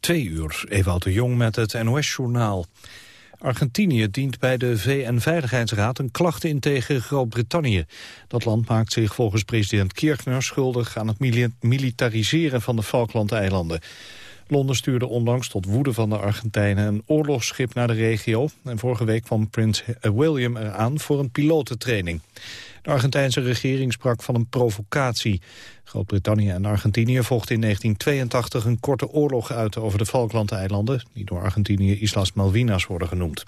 Twee uur, Ewout de Jong met het NOS-journaal. Argentinië dient bij de VN-veiligheidsraad een klacht in tegen Groot-Brittannië. Dat land maakt zich volgens president Kirchner schuldig aan het militariseren van de Falklandeilanden. Londen stuurde onlangs tot woede van de Argentijnen een oorlogsschip naar de regio. En vorige week kwam prins William eraan voor een pilotentraining. De Argentijnse regering sprak van een provocatie. Groot-Brittannië en Argentinië vochten in 1982 een korte oorlog uit over de Falklandeilanden... die door Argentinië Islas Malvinas worden genoemd.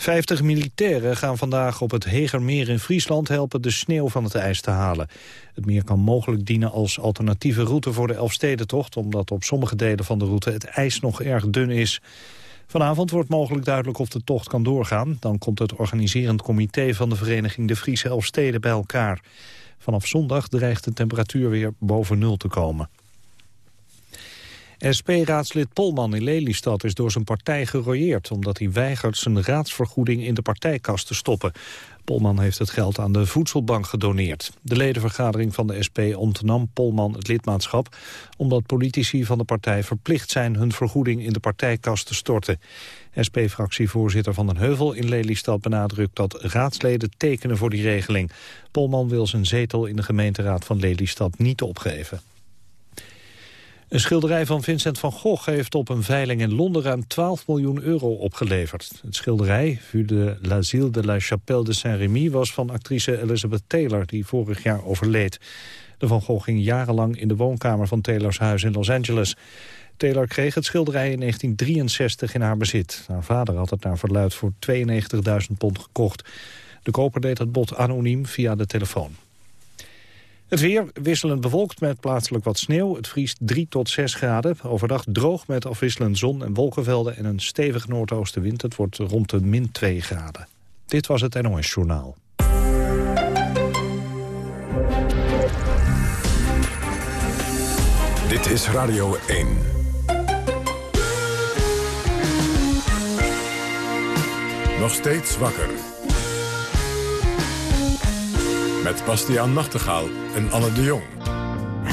Vijftig militairen gaan vandaag op het Hegermeer in Friesland helpen de sneeuw van het ijs te halen. Het meer kan mogelijk dienen als alternatieve route voor de Elfstedentocht, omdat op sommige delen van de route het ijs nog erg dun is. Vanavond wordt mogelijk duidelijk of de tocht kan doorgaan. Dan komt het organiserend comité van de vereniging de Friese Elfsteden bij elkaar. Vanaf zondag dreigt de temperatuur weer boven nul te komen. SP-raadslid Polman in Lelystad is door zijn partij gerooieerd... omdat hij weigert zijn raadsvergoeding in de partijkast te stoppen. Polman heeft het geld aan de voedselbank gedoneerd. De ledenvergadering van de SP ontnam Polman het lidmaatschap... omdat politici van de partij verplicht zijn hun vergoeding in de partijkast te storten. SP-fractievoorzitter Van den Heuvel in Lelystad benadrukt dat raadsleden tekenen voor die regeling. Polman wil zijn zetel in de gemeenteraad van Lelystad niet opgeven. Een schilderij van Vincent van Gogh heeft op een veiling in Londen ruim 12 miljoen euro opgeleverd. Het schilderij, Vue de l'Asile de la Chapelle de Saint-Rémy, was van actrice Elizabeth Taylor, die vorig jaar overleed. De Van Gogh ging jarenlang in de woonkamer van Taylors huis in Los Angeles. Taylor kreeg het schilderij in 1963 in haar bezit. Haar vader had het naar verluid voor 92.000 pond gekocht. De koper deed het bod anoniem via de telefoon. Het weer wisselend bewolkt met plaatselijk wat sneeuw. Het vriest 3 tot 6 graden. Overdag droog met afwisselend zon en wolkenvelden en een stevige noordoostenwind. Het wordt rond de min 2 graden. Dit was het NOS Journaal. Dit is Radio 1. Nog steeds wakker. Met Bastiaan Nachtegaal en Anne de Jong.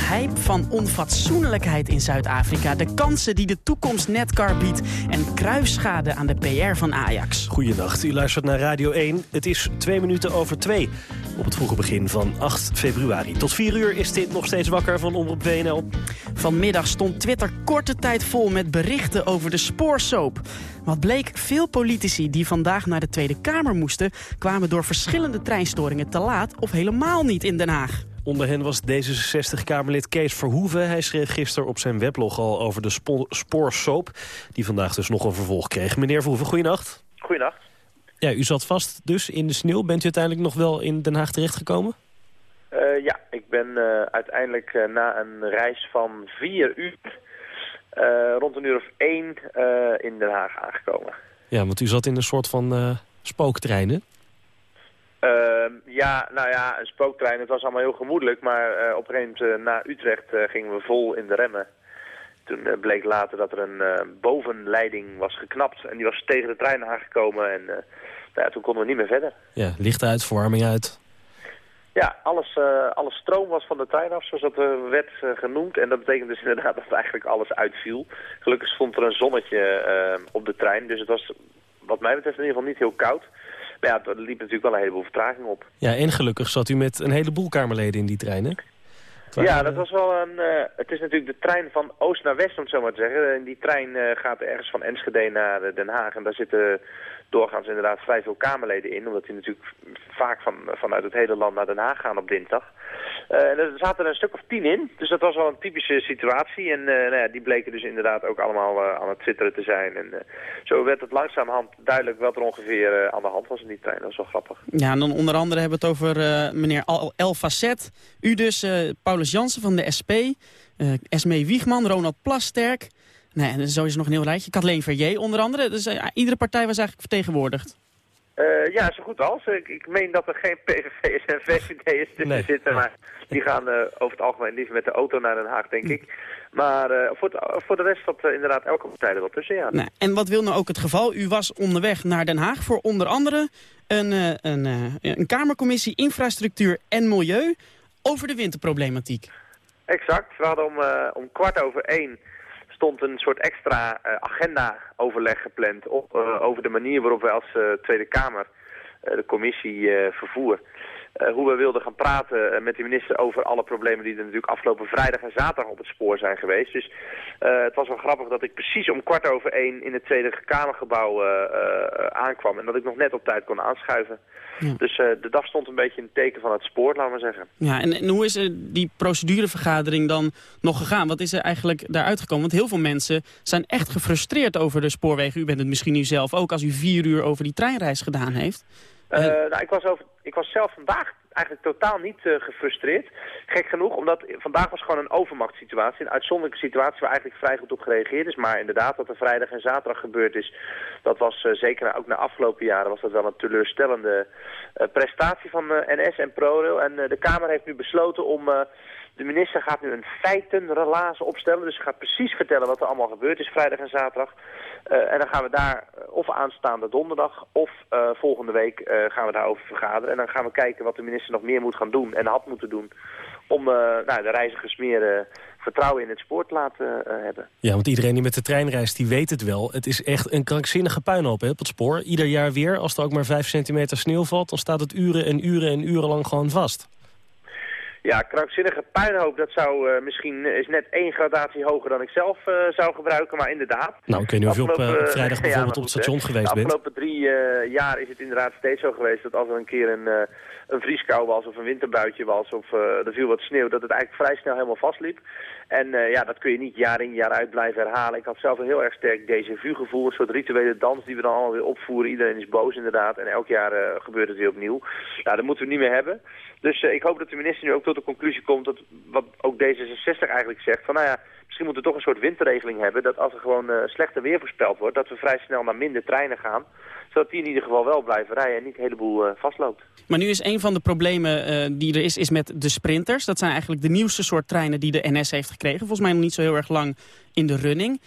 Hype van onfatsoenlijkheid in Zuid-Afrika. De kansen die de toekomst Netcar biedt. En kruisschade aan de PR van Ajax. Goedenacht, u luistert naar Radio 1. Het is twee minuten over twee. Op het vroege begin van 8 februari. Tot 4 uur is dit nog steeds wakker van Omroep WNL. Vanmiddag stond Twitter korte tijd vol met berichten over de spoorsoap. Wat bleek, veel politici die vandaag naar de Tweede Kamer moesten... kwamen door verschillende treinstoringen te laat of helemaal niet in Den Haag. Onder hen was D66-Kamerlid Kees Verhoeven. Hij schreef gisteren op zijn weblog al over de spoorsoap... die vandaag dus nog een vervolg kreeg. Meneer Verhoeven, goeienacht. Goeienacht. Ja, u zat vast dus in de sneeuw. Bent u uiteindelijk nog wel in Den Haag terechtgekomen? Uh, ja, ik ben uh, uiteindelijk uh, na een reis van vier uur... rond een uur of één in Den Haag aangekomen. Ja, want u zat in een soort van spooktrein, Ehm, ja, nou ja, een spooktrein. Het was allemaal heel gemoedelijk, maar op een gegeven moment na Utrecht gingen we vol in de remmen. Toen bleek later dat er een bovenleiding was geknapt en die was tegen de trein aangekomen en nou ja, toen konden we niet meer verder. Ja, licht uit, verwarming uit. Ja, alles, alles stroom was van de trein af, zoals dat werd genoemd. En dat betekent dus inderdaad dat eigenlijk alles uitviel. Gelukkig stond er een zonnetje op de trein, dus het was wat mij betreft in ieder geval niet heel koud. Maar ja, er liep natuurlijk wel een heleboel vertraging op. Ja, en gelukkig zat u met een heleboel Kamerleden in die trein, hè? Ja, dat was wel een... Uh, het is natuurlijk de trein van oost naar west, om het zo maar te zeggen. En die trein uh, gaat ergens van Enschede naar Den Haag. En daar zitten doorgaans inderdaad vrij veel Kamerleden in. Omdat die natuurlijk vaak van, vanuit het hele land naar Den Haag gaan op dinsdag. Uh, en er zaten er een stuk of tien in. Dus dat was wel een typische situatie. En uh, nou ja, die bleken dus inderdaad ook allemaal uh, aan het twitteren te zijn. En zo werd het langzamerhand duidelijk wat er ongeveer aan de hand was in die trein. Dat was wel grappig. Ja, en dan onder andere hebben we het over meneer El Facet. U dus, Paulus Jansen van de SP. Esmee Wiegman, Ronald Plasterk. Nee, en zo is er nog een heel rijtje. Kathleen Verjee onder andere. Dus iedere partij was eigenlijk vertegenwoordigd. Uh, ja, zo goed als. Ik, ik meen dat er geen PVV's en VVD'ers tussen nee. zitten, maar die gaan uh, over het algemeen liever met de auto naar Den Haag, denk ik. Maar uh, voor, het, voor de rest zat inderdaad elke partij er wel tussen, ja. Nou, en wat wil nou ook het geval? U was onderweg naar Den Haag voor onder andere een, een, een Kamercommissie Infrastructuur en Milieu over de winterproblematiek. Exact. We hadden om, om kwart over één stond een soort extra agenda-overleg gepland op, over de manier waarop wij als Tweede Kamer, de commissie vervoer, hoe we wilden gaan praten met de minister over alle problemen die er natuurlijk afgelopen vrijdag en zaterdag op het spoor zijn geweest. Dus het was wel grappig dat ik precies om kwart over één in het Tweede Kamergebouw aankwam en dat ik nog net op tijd kon aanschuiven. Ja. Dus de dag stond een beetje in het teken van het spoor, laten we zeggen. Ja, en, en hoe is die procedurevergadering dan nog gegaan? Wat is er eigenlijk daaruit gekomen? Want heel veel mensen zijn echt gefrustreerd over de spoorwegen. U bent het misschien nu zelf ook als u vier uur over die treinreis gedaan heeft. Uh, nou, ik, was over, ik was zelf vandaag eigenlijk totaal niet uh, gefrustreerd. Gek genoeg, omdat vandaag was gewoon een overmachtssituatie. Een uitzonderlijke situatie waar eigenlijk vrij goed op gereageerd is. Maar inderdaad, wat er vrijdag en zaterdag gebeurd is... dat was uh, zeker ook na afgelopen jaren was dat wel een teleurstellende prestatie van NS en ProRail. En de Kamer heeft nu besloten om de minister gaat nu een feitenrelaas opstellen. Dus ze gaat precies vertellen wat er allemaal gebeurd is vrijdag en zaterdag. Uh, en dan gaan we daar eh, of aanstaande donderdag of uh, volgende week uh, gaan we daarover vergaderen. En dan gaan we kijken wat de minister nog meer moet gaan doen en had moeten doen. Om nou, de reizigers meer vertrouwen in het spoor te laten hebben. Ja, want iedereen die met de trein reist, die weet het wel. Het is echt een krankzinnige puinhoop hè, op het spoor. Ieder jaar weer, als er ook maar vijf centimeter sneeuw valt... dan staat het uren en uren en uren lang gewoon vast. Ja, krankzinnige puinhoop, dat zou uh, misschien is net één gradatie hoger dan ik zelf uh, zou gebruiken, maar inderdaad. Nou, ik weet niet of je op, uh, vrijdag bijvoorbeeld ja, op het station geweest bent. De afgelopen drie jaar is het inderdaad steeds zo geweest dat als er een keer een, een vrieskou was of een winterbuitje was of er viel wat sneeuw, dat het eigenlijk vrij snel helemaal vastliep. En ja, dat kun je niet jaar in jaar uit blijven herhalen. Ik had zelf een heel erg sterk déjà vu gevoel, een soort rituele dans die we dan allemaal weer opvoeren. Iedereen is boos inderdaad en elk jaar gebeurt het weer opnieuw. Nou, dat moeten we niet meer hebben. Dus ik hoop dat de minister nu ook tot de conclusie komt dat wat ook D66 eigenlijk zegt. Van nou ja, misschien moeten we toch een soort winterregeling hebben. Dat als er gewoon uh, slechter weer voorspeld wordt, dat we vrij snel naar minder treinen gaan. Zodat die in ieder geval wel blijven rijden en niet een heleboel uh, vastloopt. Maar nu is een van de problemen uh, die er is, is met de sprinters. Dat zijn eigenlijk de nieuwste soort treinen die de NS heeft gekregen. Volgens mij nog niet zo heel erg lang in de running.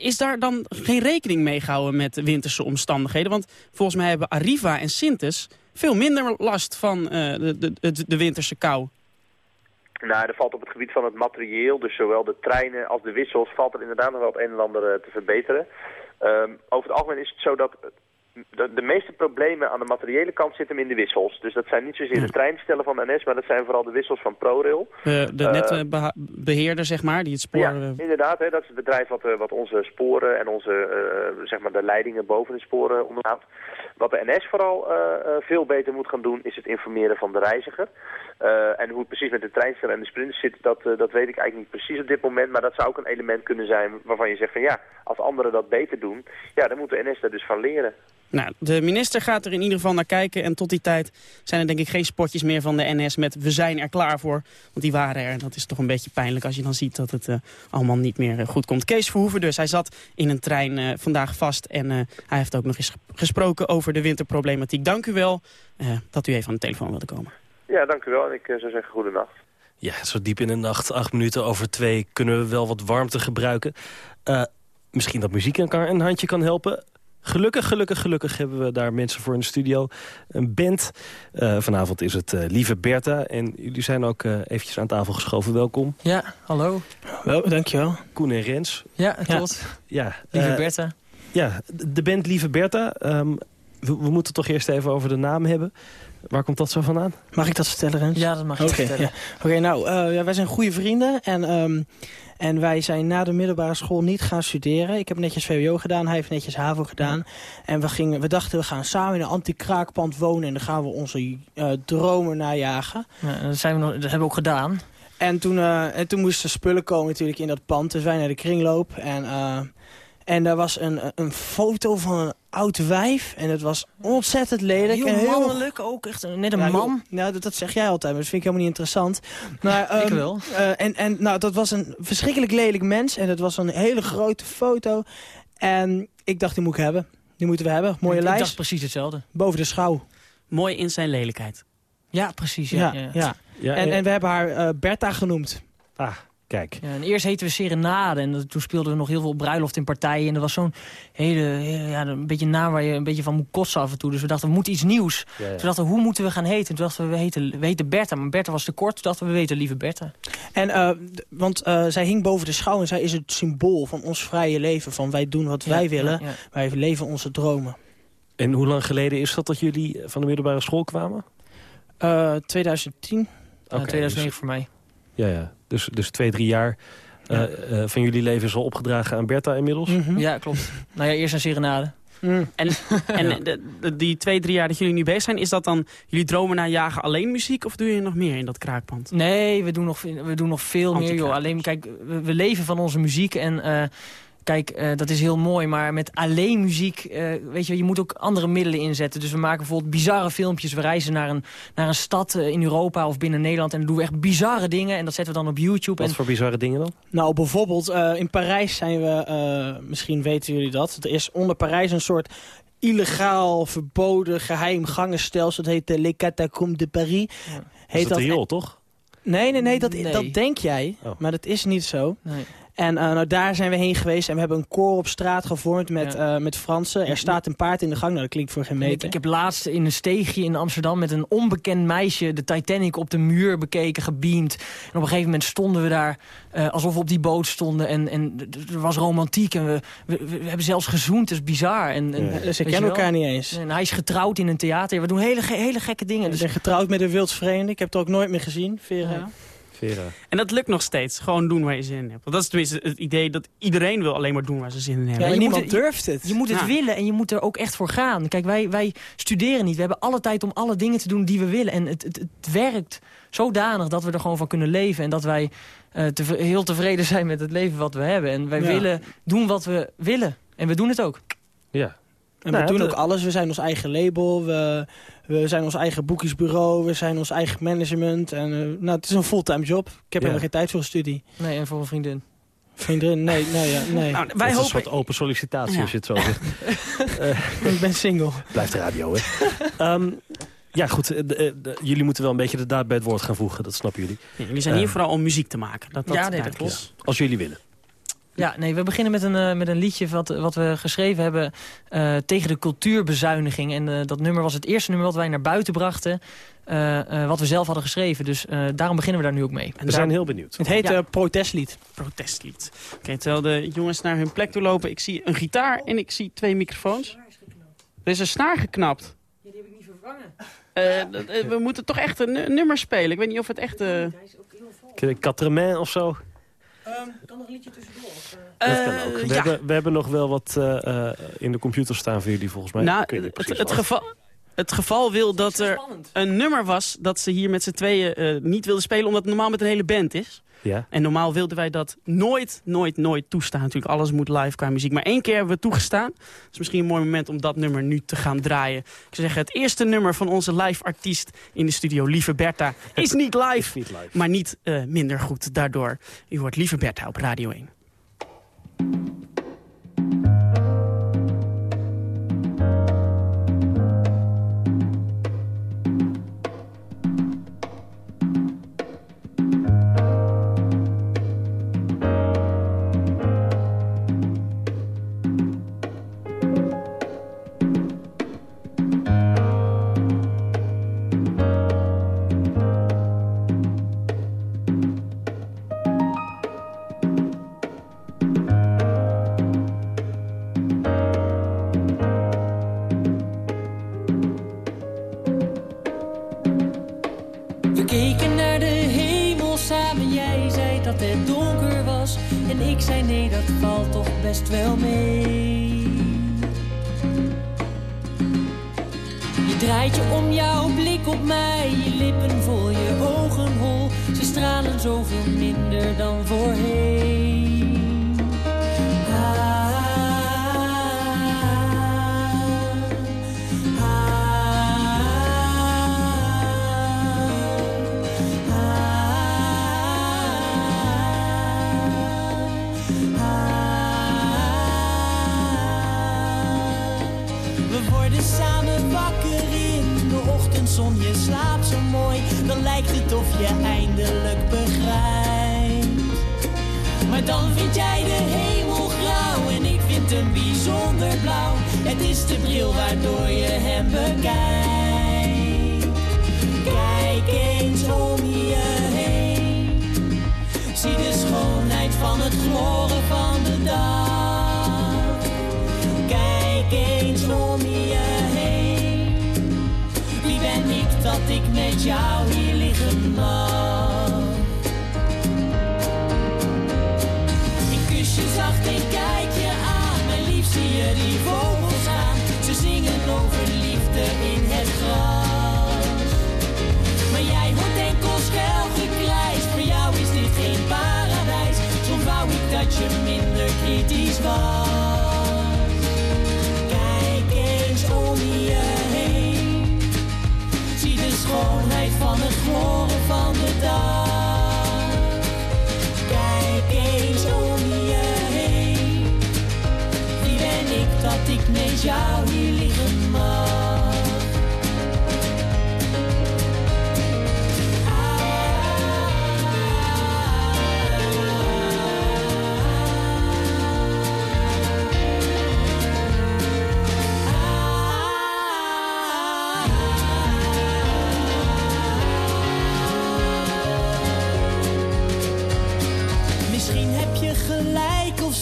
is daar dan geen rekening mee gehouden met winterse omstandigheden? Want volgens mij hebben Arriva en Sintes veel minder last van de, de, de winterse kou. Nou, er valt op het gebied van het materieel, dus zowel de treinen als de wissels, valt er inderdaad nog wel het een en ander eh, te verbeteren. Um, over het algemeen is het zo dat de, de, meeste problemen aan de materiële kant zitten in de wissels. Dus dat zijn niet zozeer de treinstellen van de NS, maar dat zijn vooral de wissels van ProRail. de uh, netbeheerder, zeg maar, die het spoor... Ja, inderdaad. Hè, dat is het bedrijf wat, wat onze sporen en onze, uh, zeg maar de leidingen boven de sporen onderhoudt. Wat de NS vooral veel beter moet gaan doen, is het informeren van de reiziger. En hoe het precies met de treinstellen en de sprinters zit, dat, dat weet ik eigenlijk niet precies op dit moment. Maar dat zou ook een element kunnen zijn waarvan je zegt van ja, als anderen dat beter doen, ja, dan moet de NS daar dus van leren. Nou, de minister gaat er in ieder geval naar kijken. En tot die tijd zijn er denk ik geen spotjes meer van de NS met we zijn er klaar voor. Want die waren er. En dat is toch een beetje pijnlijk als je dan ziet dat het uh, allemaal niet meer goed komt. Kees Verhoeven dus. Hij zat in een trein vandaag vast. En hij heeft ook nog eens gesproken over de winterproblematiek. Dank u wel dat u even aan de telefoon wilde komen. Ja, dank u wel. En ik uh, zou zeggen goedenacht. Ja, zo diep in de nacht, acht minuten over twee, kunnen we wel wat warmte gebruiken. Uh, misschien dat muziek elkaar een handje kan helpen. Gelukkig, gelukkig, gelukkig hebben we daar mensen voor in de studio. Een band. Uh, vanavond is het Lieve Bertha. En jullie zijn ook eventjes aan tafel geschoven. Welkom. Ja, hallo. Wel, dankjewel. Koen en Rens. Ja, klopt. Ja, Lieve Bertha. Ja, de band Lieve Bertha. Um, we, we, moeten toch eerst even over de naam hebben. Waar komt dat zo vandaan? Mag ik dat vertellen, Rens? Ja, dat mag je okay, vertellen. Ja. Oké, nou, uh, ja, wij zijn goede vrienden. En, um, en wij zijn na de middelbare school niet gaan studeren. Ik heb netjes VWO gedaan, hij heeft netjes HAVO gedaan. En we, gingen, we dachten, we gaan samen in een anti-kraakpand wonen... en dan gaan we onze uh, dromen najagen. Ja, dat, zijn we nog, dat hebben we ook gedaan. En toen, uh, en toen moesten spullen komen natuurlijk in dat pand. Dus wij naar de kringloop. En, en daar was een, een foto van een oud wijf. En het was ontzettend lelijk. Heel en heel mannelijk ook. Echt net een ja, man. Nou, dat, dat, zeg jij altijd, maar dat vind ik helemaal niet interessant. Maar, um, ik wel. Uh, en, en nou, dat was een verschrikkelijk lelijk mens. En dat was een hele grote foto. En ik dacht, die moet ik hebben. Die moeten we hebben. Mooie ik, lijst. Ik dacht precies hetzelfde. Boven de schouw. Mooi in zijn lelijkheid. Ja, precies. Ja, ja, ja. ja. en, en we hebben haar uh, Bertha genoemd. Ah. Kijk. Ja, en eerst heten we Serenade en dat- toen speelden we nog heel veel op bruiloft in partijen. En er was zo'n hele, ja, een beetje naam waar je een beetje van moet kotsen af en toe. Dus we dachten, we moeten iets nieuws. Ja, ja. Toen dachten we, hoe moeten we gaan heten? Toen dachten we, we heten, we heten Bertha. Maar Bertha was te kort. Toen dachten we, we weten lieve Bertha. En, eh, want eh, zij hing boven de schouw en zij is het symbool van ons vrije leven. Van wij doen wat wij willen, ja, ja. wij leven onze dromen. En hoe lang geleden is dat dat jullie van de middelbare school kwamen? Eh, 2010. Ja, Oké, 2009 voor mij. Ja, ja. Dus, dus twee, drie jaar eh, eh, van jullie leven is al opgedragen aan Bertha inmiddels. Mhm. Ja, klopt. nou ja, eerst een Serenade. Mm. En, en de, de- die twee, drie jaar dat jullie nu bezig zijn, is dat dan jullie dromen naar jagen alleen muziek? Of doe je nog meer in dat kraakpand? Nee, we doen nog, we doen nog veel meer, joh. Alleen, kijk, we, we leven van onze muziek en... eh, Kijk, eh, dat is heel mooi, maar met alleen muziek, eh, weet je, je moet ook andere middelen inzetten. Dus we maken bijvoorbeeld bizarre filmpjes. We reizen naar een, naar een stad eh, in Europa of binnen Nederland en doen we echt bizarre dingen. En dat zetten we dan op YouTube. Wat En, voor bizarre dingen dan? Nou, bijvoorbeeld eh, in Parijs zijn we, eh, misschien weten jullie dat. Er is onder Parijs een soort illegaal, verboden, geheim gangenstelsel. Dat heet de Les Catacombes de Paris. Ja. Is Heet dat riool, toch? Nee, nee, nee, dat, Nee. dat denk jij. Oh. Maar dat is niet zo. nee. En eh, nou, daar zijn we heen geweest en we hebben een koor op straat gevormd met, Ja. eh, met Fransen. Er staat een paard in de gang. Nou, dat klinkt voor geen meter. ik heb laatst in een steegje in Amsterdam met een onbekend meisje de Titanic op de muur bekeken, gebeamd. En op een gegeven moment stonden we daar eh, alsof we op die boot stonden. En, en er was romantiek en we, we, we hebben zelfs gezoend. Dat is bizar. En, en, Ja. Dus ze kennen elkaar niet eens. En hij is getrouwd in een theater. We doen hele, hele gekke dingen. Ik Dus, ben getrouwd met een wildvreemde. Ik heb het ook nooit meer gezien, Vera. Ja. Vera. En dat lukt nog steeds. Gewoon doen waar je zin in hebt. Want dat is tenminste het idee dat iedereen wil alleen maar doen waar ze zin in Ja, hebben. je niemand moet het- durft het. je moet het Ja. willen en je moet er ook echt voor gaan. Kijk, wij, wij studeren niet. We hebben alle tijd om alle dingen te doen die we willen. En het, het, het werkt zodanig dat we er gewoon van kunnen leven. En dat wij eh, heel tevreden zijn met het leven wat we hebben. En wij Ja. willen doen wat we willen. En we doen het ook. Ja. En Nou we doen de- ook alles. We zijn ons eigen label. We, we zijn ons eigen boekingsbureau. We zijn ons eigen management. En, eh, nou, het is een fulltime job. Ik heb Ja. helemaal geen tijd voor een studie. Nee, en voor een vriendin. Vriendin, nee, nee, ja, nee. Nou, Dat wij is een hopen... soort open sollicitatie Ja. als je het zo zegt. ik ben single. Blijft radio, hè? Ehm, ja, goed. eh, de- eh, de- jullie moeten wel een beetje de daad bij het woord gaan voegen. Dat snappen jullie. Ja, jullie zijn hier Eh. vooral om muziek te maken. Dat, dat Ja, nee, dat klopt. is. Als jullie willen. Ja, nee, we beginnen met een, eh, met een liedje wat, wat we geschreven hebben eh, tegen de cultuurbezuiniging. En eh, dat nummer was het eerste nummer wat wij naar buiten brachten. eh, eh, wat we zelf hadden geschreven. Dus eh, daarom beginnen we daar nu ook mee. En We daar- zijn heel benieuwd. Het heet Ja. eh, protestlied. protestlied. Oké, terwijl de jongens naar hun plek toe lopen. Ik zie een gitaar en ik zie twee microfoons. Er is een snaar geknapt. die heb ik niet vervangen. We moeten toch echt een nu- nummer spelen. Ik weet niet of het echt... eh, Quatremain of zo? Kan nog een liedje tussendoor? Dat eh, kan ook. We, ja. hebben, we hebben nog wel wat eh, eh, in de computer staan voor jullie volgens mij. Nou, het, geval, het geval wil dat er Spannend. een nummer was dat ze hier met z'n tweeën eh, niet wilden spelen... omdat het normaal met een hele band is. Ja. En normaal wilden wij dat nooit, nooit, nooit toestaan. Natuurlijk, alles moet live qua muziek. Maar één keer hebben we toegestaan. Het is misschien een mooi moment om dat nummer nu te gaan draaien. Ik zou zeggen, het eerste nummer van onze live artiest in de studio, Lieve Bertha, is niet Is live. niet live. Maar niet eh, minder goed daardoor. U hoort Lieve Bertha op Radio 1. Ik met jou hier liggen mag? Ik kus je zacht en kijk je aan. Mijn lief zie je die vogels gaan. Ze zingen over liefde in het gras. Maar jij hoort enkel schel gekrijs. Voor jou is dit geen paradijs. Soms wou ik dat je minder kritisch was. Jou hier liggen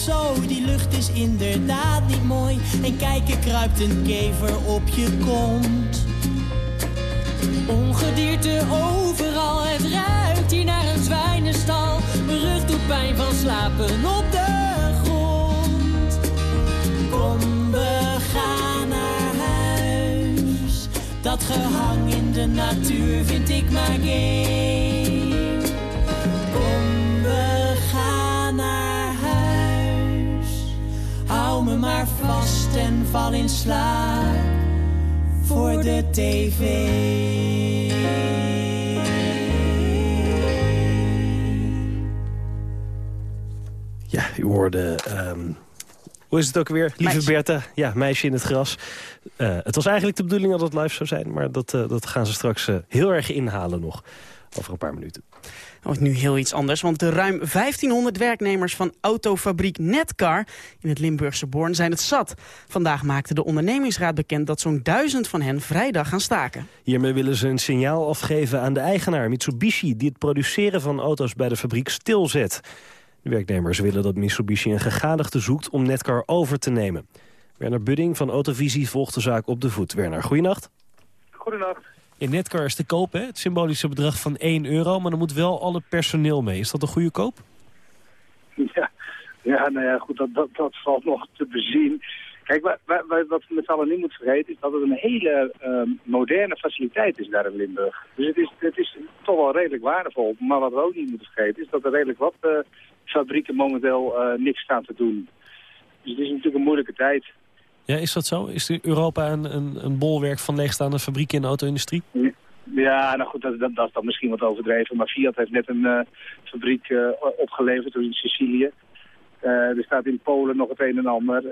zo, die lucht is inderdaad niet mooi. En kijk, er kruipt een kever op je kont. Ongedierte overal, het ruikt hier naar een zwijnenstal. Mijn rug doet pijn van slapen op de grond. Kom, we gaan naar huis. Dat gehang in de natuur vind ik maar gay. Me maar vast en val in slaap voor de tv. Ja, u hoorde... ehm, hoe is het ook weer? Lieve Meisje. Bertha, ja, meisje in het gras. Eh, het was eigenlijk de bedoeling dat het live zou zijn... maar dat, eh, dat gaan ze straks eh, heel erg inhalen nog. Over een paar minuten. Oh, nu heel iets anders, want de ruim 1500 werknemers van autofabriek Netcar in het Limburgse Born zijn het zat. Vandaag maakte de ondernemingsraad bekend dat zo'n duizend van hen vrijdag gaan staken. Hiermee willen ze een signaal afgeven aan de eigenaar Mitsubishi... die het produceren van auto's bij de fabriek stilzet. De werknemers willen dat Mitsubishi een gegadigde zoekt om Netcar over te nemen. Werner Budding van Autovisie volgt de zaak op de voet. Werner, goeienacht. Goedenacht. In Netcar is te koop, hè? het symbolische bedrag van 1 euro... maar er moet wel alle personeel mee. Is dat een goede koop? Ja, ja nou ja, goed, dat, dat, dat valt nog te bezien. Kijk, wa- wa- wa- wat we met z'n allen niet moeten vergeten... is dat het een hele ehm, moderne faciliteit is daar in Limburg. Dus het is, het is toch wel redelijk waardevol. Maar wat we ook niet moeten vergeten... is dat er redelijk wat eh, fabrieken momenteel eh, niks staan te doen. Dus het is natuurlijk een moeilijke tijd. Ja, is dat zo? Is Europa een, een, een bolwerk van leegstaande fabrieken in de auto-industrie? Ja, nou goed, dat, dat, dat is dan misschien wat overdreven. Maar Fiat heeft net een eh, fabriek eh, opgeleverd in Sicilië. Eh, er staat in Polen nog het een en ander.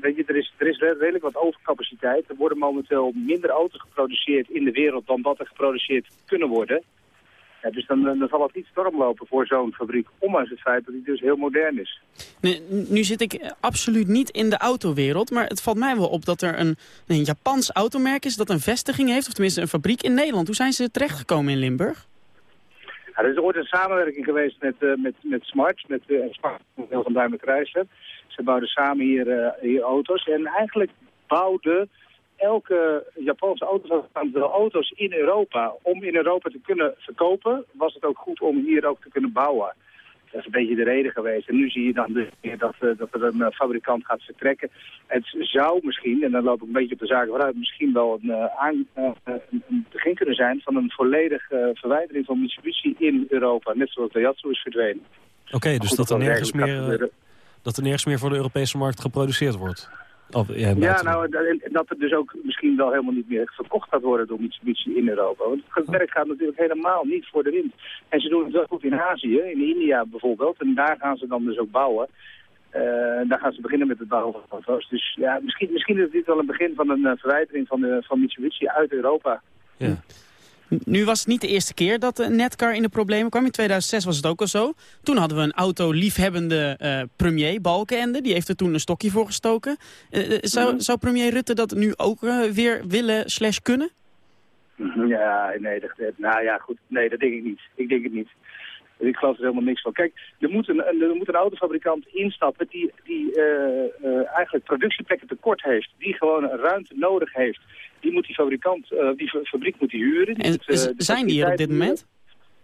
Weet je, er is, er is redelijk wat overcapaciteit. Er worden momenteel minder auto's geproduceerd in de wereld dan dat er geproduceerd kunnen worden. Ja, dus dan, dan zal het niet storm lopen voor zo'n fabriek. Ondanks het feit dat die dus heel modern is. Nu, nu zit ik absoluut niet in de autowereld, maar het valt mij wel op dat er een, een Japans automerk is dat een vestiging heeft, of tenminste een fabriek in Nederland. Hoe zijn ze terechtgekomen in Limburg? Ja, er is ooit een samenwerking geweest met, eh, met, met Smart, met uh, Smart van Duimen Chrysler. Ze bouwden samen hier, eh, hier auto's. En eigenlijk bouwde elke Japanse autofabrikant wel auto's in Europa. Om in Europa te kunnen verkopen, was het ook goed om hier ook te kunnen bouwen. Dat is een beetje de reden geweest. En nu zie je dan dat, eh, dat er een eh, fabrikant gaat vertrekken. Het zou misschien, en dan loop ik een beetje op de zaken vooruit, misschien wel een, eh, aan, een, begin kunnen zijn van een volledige verwijdering van Mitsubishi in Europa. Net zoals Daihatsu is verdwenen. Oké, dus Goed, dat er, nergens meer, dat er nergens meer voor de Europese markt geproduceerd wordt. Of, ja, nou, dat het dus ook misschien wel helemaal niet meer verkocht gaat worden door Mitsubishi in Europa. Want het werk gaat natuurlijk helemaal niet voor de wind. En ze doen het wel goed in Azië, in India bijvoorbeeld. En daar gaan ze dan dus ook bouwen. Eh, daar gaan ze beginnen met het bouwen van auto's. Dus ja, misschien, misschien is dit wel een begin van een uh, verwijdering van, de, van Mitsubishi uit Europa. Ja. Nu was het niet de eerste keer dat de Netcar in de problemen kwam. In 2006 was het ook al zo. Toen hadden we een autoliefhebbende uh, premier, Balkenende. Die heeft er toen een stokje voor gestoken. Uh, zou, zou premier Rutte dat nu ook weer willen slash kunnen? Ja, nee, dat, nou ja, goed. Nee, dat denk ik niet. Ik denk het niet. Ik geloof er helemaal niks van. Kijk, er moet een, er moet een autofabrikant instappen die, die uh, eigenlijk productieplekken tekort heeft. Die gewoon ruimte nodig heeft. Die moet die fabrikant, uh, die fabriek moet die huren. Die en moet, zijn die er op dit moment?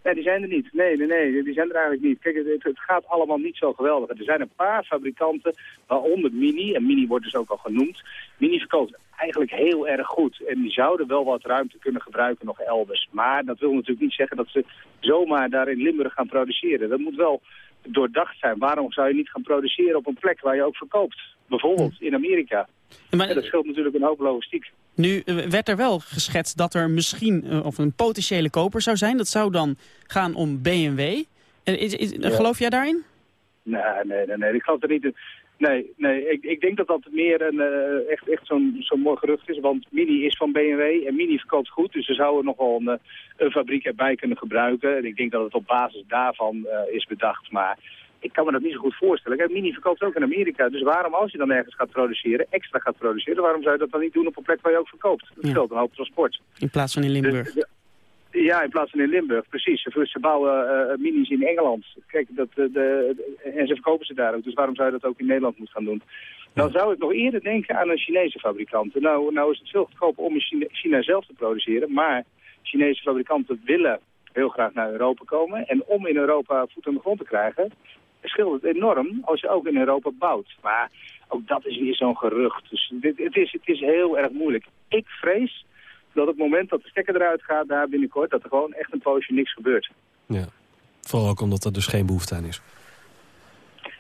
Nee, die zijn er niet. Nee, nee, nee, die zijn er eigenlijk niet. Kijk, het, het, gaat allemaal niet zo geweldig. Er zijn een paar fabrikanten, waaronder Mini, en Mini wordt dus ook al genoemd. Mini verkoopt eigenlijk heel erg goed. En die zouden wel wat ruimte kunnen gebruiken nog elders. Maar dat wil natuurlijk niet zeggen dat ze zomaar daar in Limburg gaan produceren. Dat moet wel doordacht zijn. Waarom zou je niet gaan produceren op een plek waar je ook verkoopt? Bijvoorbeeld in Amerika. Maar, dat scheelt natuurlijk een hoop logistiek. Nu eh, werd er wel geschetst dat er misschien uh, of een potentiële koper zou zijn. Dat zou dan gaan om BMW. Eh, is, is, Geloof jij daarin? Nee, nee, nee, nee. Ik geloof er niet. Nee, nee ik, ik denk dat dat meer een, uh, echt, echt zo'n zo'n mooi gerucht is. Want Mini is van BMW en Mini verkoopt goed. Dus ze zouden nog wel een, een fabriek erbij kunnen gebruiken. En ik denk dat het op basis daarvan uh, is bedacht. Maar ik kan me dat niet zo goed voorstellen. Kijk, Mini verkoopt ook in Amerika. Dus waarom als je dan ergens gaat produceren, extra gaat produceren... waarom zou je dat dan niet doen op een plek waar je ook verkoopt? Dat ja. scheelt een hoop transport. In plaats van in Limburg. Dus, ja, in plaats van in Limburg, precies. Ze bouwen uh, minis in Engeland. Kijk, dat, de, de, en ze verkopen ze daar ook. Dus waarom zou je dat ook in Nederland moeten gaan doen? Dan zou ik nog eerder denken aan een Chinese fabrikant. Nou, nou is het veel goedkoper om in China, China zelf te produceren. Maar Chinese fabrikanten willen heel graag naar Europa komen. En om in Europa voet aan de grond te krijgen, scheelt het enorm als je ook in Europa bouwt. Maar ook dat is weer zo'n gerucht. Dus dit, het, is, het is heel erg moeilijk. Ik vrees dat op het moment dat de stekker eruit gaat daar binnenkort... dat er gewoon echt een poosje niks gebeurt. Ja, vooral ook omdat er dus geen behoefte aan is.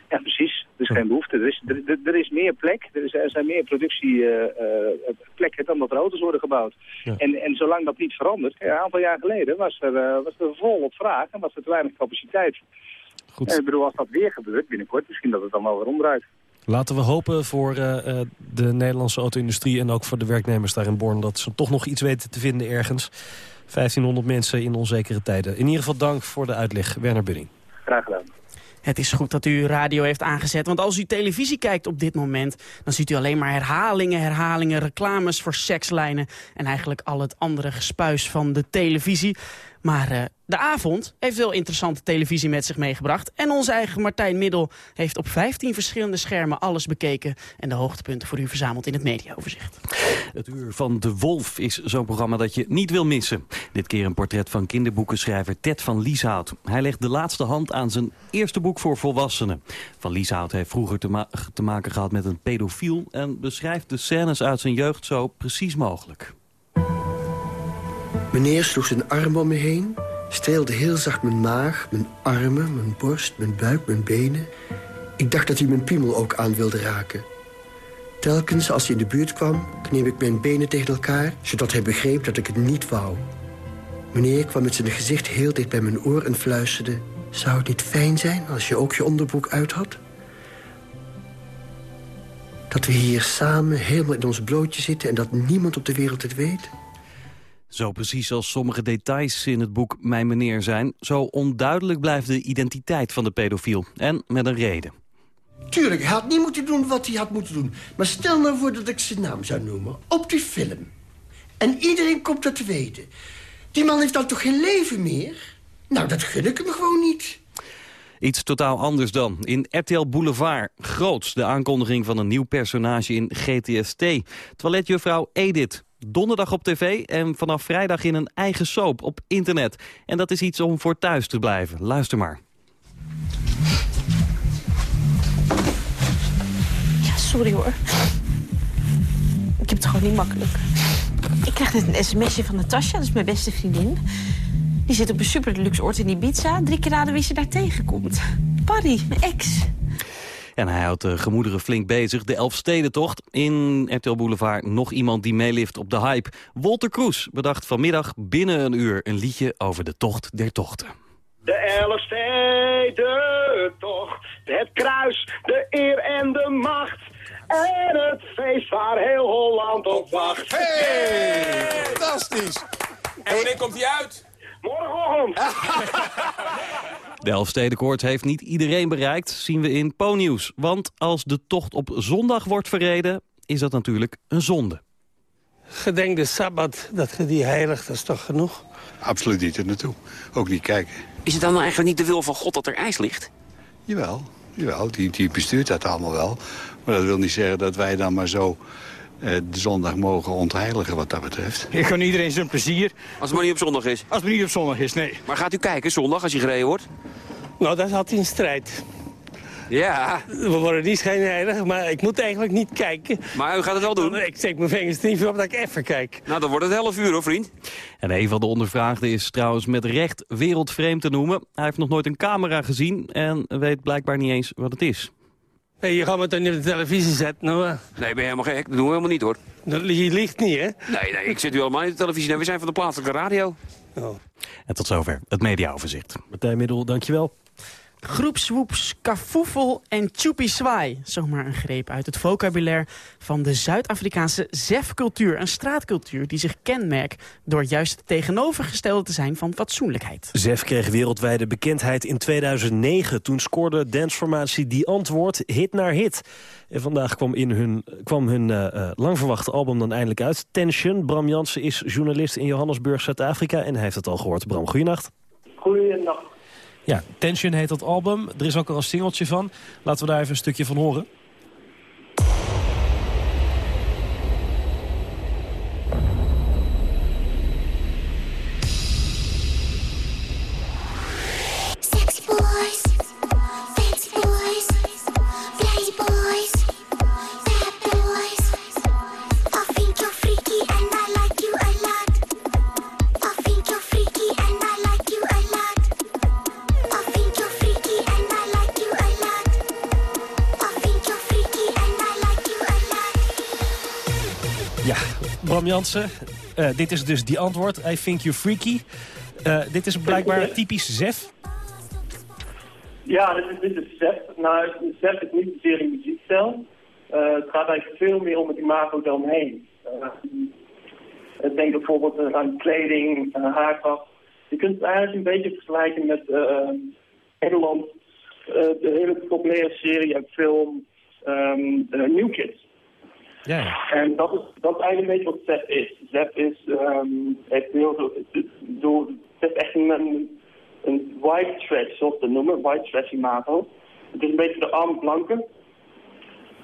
Ja, precies. Er is geen behoefte. Er is, er, er is meer plek. Er, is, er zijn meer productieplekken uh, dan dat er auto's worden gebouwd. En, en zolang dat niet verandert... Een aantal jaar geleden was er, uh, was er vol op vraag en was er te weinig capaciteit. Goed. En ik bedoel, als dat weer gebeurt binnenkort... misschien dat het dan wel weer omdraait. Laten we hopen voor uh, de Nederlandse auto-industrie... en ook voor de werknemers daar in Born... dat ze toch nog iets weten te vinden ergens. 1500 mensen in onzekere tijden. In ieder geval dank voor de uitleg, Werner Bunning. Graag gedaan. Het is goed dat u radio heeft aangezet, want als u televisie kijkt op dit moment... dan ziet u alleen maar herhalingen, herhalingen, reclames voor sekslijnen... en eigenlijk al het andere gespuis van de televisie. Maar uh, de avond heeft veel interessante televisie met zich meegebracht. En onze eigen Martijn Middel heeft op 15 verschillende schermen alles bekeken... en de hoogtepunten voor u verzameld in het mediaoverzicht. Het Uur van de Wolf is zo'n programma dat je niet wil missen. Dit keer een portret van kinderboekenschrijver Ted van Lieshout. Hij legt de laatste hand aan zijn eerste boek voor volwassenen. Van Lieshout heeft vroeger te, ma te maken gehad met een pedofiel... en beschrijft de scènes uit zijn jeugd zo precies mogelijk. Meneer sloeg zijn arm om me heen, streelde heel zacht mijn maag, mijn armen, mijn borst, mijn buik, mijn benen. Ik dacht dat hij mijn piemel ook aan wilde raken. Telkens als hij in de buurt kwam, kneep ik mijn benen tegen elkaar... zodat hij begreep dat ik het niet wou. Meneer kwam met zijn gezicht heel dicht bij mijn oor en fluisterde... zou het niet fijn zijn als je ook je onderbroek uit had? Dat we hier samen helemaal in ons blootje zitten... en dat niemand op de wereld het weet... Zo precies als sommige details in het boek Mijn Meneer zijn... zo onduidelijk blijft de identiteit van de pedofiel. En met een reden. Tuurlijk, hij had niet moeten doen wat hij had moeten doen. Maar stel nou voor dat ik zijn naam zou noemen. Op die film. En iedereen komt dat te weten. Die man heeft dan toch geen leven meer? Nou, dat gun ik hem gewoon niet. Iets totaal anders dan. In RTL Boulevard. Groots, de aankondiging van een nieuw personage in GTST. Toiletjuffrouw Edith. Donderdag op tv en vanaf vrijdag in een eigen soap op internet. En dat is iets om voor thuis te blijven. Luister maar. Ja, sorry hoor. Ik heb het gewoon niet makkelijk. Ik krijg net een sms'je van Natasja, dat is mijn beste vriendin. Die zit op een super luxe oord in Ibiza. Drie keer raden wie ze daar tegenkomt. Parry, mijn ex. En hij houdt de gemoederen flink bezig. De Elfstedentocht. In RTL Boulevard nog iemand die meelift op de hype. Walter Kroes bedacht vanmiddag binnen een uur een liedje over de tocht der tochten. De Elfstedentocht. Het kruis, de eer en de macht. En het feest waar heel Holland op wacht. Hey, fantastisch. En wanneer komt hij uit? Morgenochtend. De Elfstedenkoorts heeft niet iedereen bereikt, zien we in Po-nieuws. Want als de tocht op zondag wordt verreden, is dat natuurlijk een zonde. Gedenk de Sabbat, dat je die heiligt, dat is toch genoeg? Absoluut niet er naartoe. Ook niet kijken. Is het dan nou eigenlijk niet de wil van God dat er ijs ligt? Jawel, jawel die, die bestuurt dat allemaal wel. Maar dat wil niet zeggen dat wij dan maar zo de zondag mogen ontheiligen wat dat betreft. Ik kan iedereen zijn plezier. Als het maar niet op zondag is? Als het maar niet op zondag is, nee. Maar gaat u kijken zondag als hij gereden wordt? Nou, dat is altijd een strijd. Ja. We worden niet schijnheilig, maar ik moet eigenlijk niet kijken. Maar u gaat het wel doen? Ik steek mijn vingers niet op dat ik even kijk. Nou, dan wordt het half uur hoor, vriend. En een van de ondervraagden is trouwens met recht wereldvreemd te noemen. Hij heeft nog nooit een camera gezien en weet blijkbaar niet eens wat het is. Hey, je gaat me toch niet op de televisie zetten, nou? Nee, ben je helemaal gek. Dat doen we helemaal niet, hoor. Je ligt niet, hè? Nee, nee, ik zit u allemaal in de televisie. Nee, we zijn van de plaatselijke radio. Oh. En tot zover het mediaoverzicht. Martijn Middel, dankjewel. Groepswoeps, kafoefel en tjoepie zwaai. Zomaar een greep uit het vocabulaire van de Zuid-Afrikaanse zefcultuur. Een straatcultuur die zich kenmerkt door juist het tegenovergestelde te zijn van fatsoenlijkheid. Zef kreeg wereldwijde bekendheid in 2009. Toen scoorde danceformatie Die Antwoord hit naar hit. En vandaag kwam, in hun, kwam hun uh, uh, lang verwachte album dan eindelijk uit. Tension. Bram Jansen is journalist in Johannesburg, Zuid-Afrika. En hij heeft het al gehoord. Bram, goeienacht. Goeienacht. Ja, Tension heet dat album. Er is ook al een singeltje van. Laten we daar even een stukje van horen. Jansen. Uh, dit is dus die antwoord. I think you freaky. Uh, dit is blijkbaar typisch Zef. Ja, dit is, dit is Zef. Nou, Zef is niet zozeer een muziekstijl. Uh, het gaat eigenlijk veel meer om het imago daaromheen. ik denk bijvoorbeeld aan kleding, aan haarkast. Je kunt het eigenlijk een beetje vergelijken met Nederland. de hele populaire serie en film um, New Kids. Ja, ja. En dat is, dat is eigenlijk een beetje wat Zep is. Zep is, um, door, het is echt een, een, white trash, zoals ze noemen, white trash imago. Het is een beetje de arme blanke.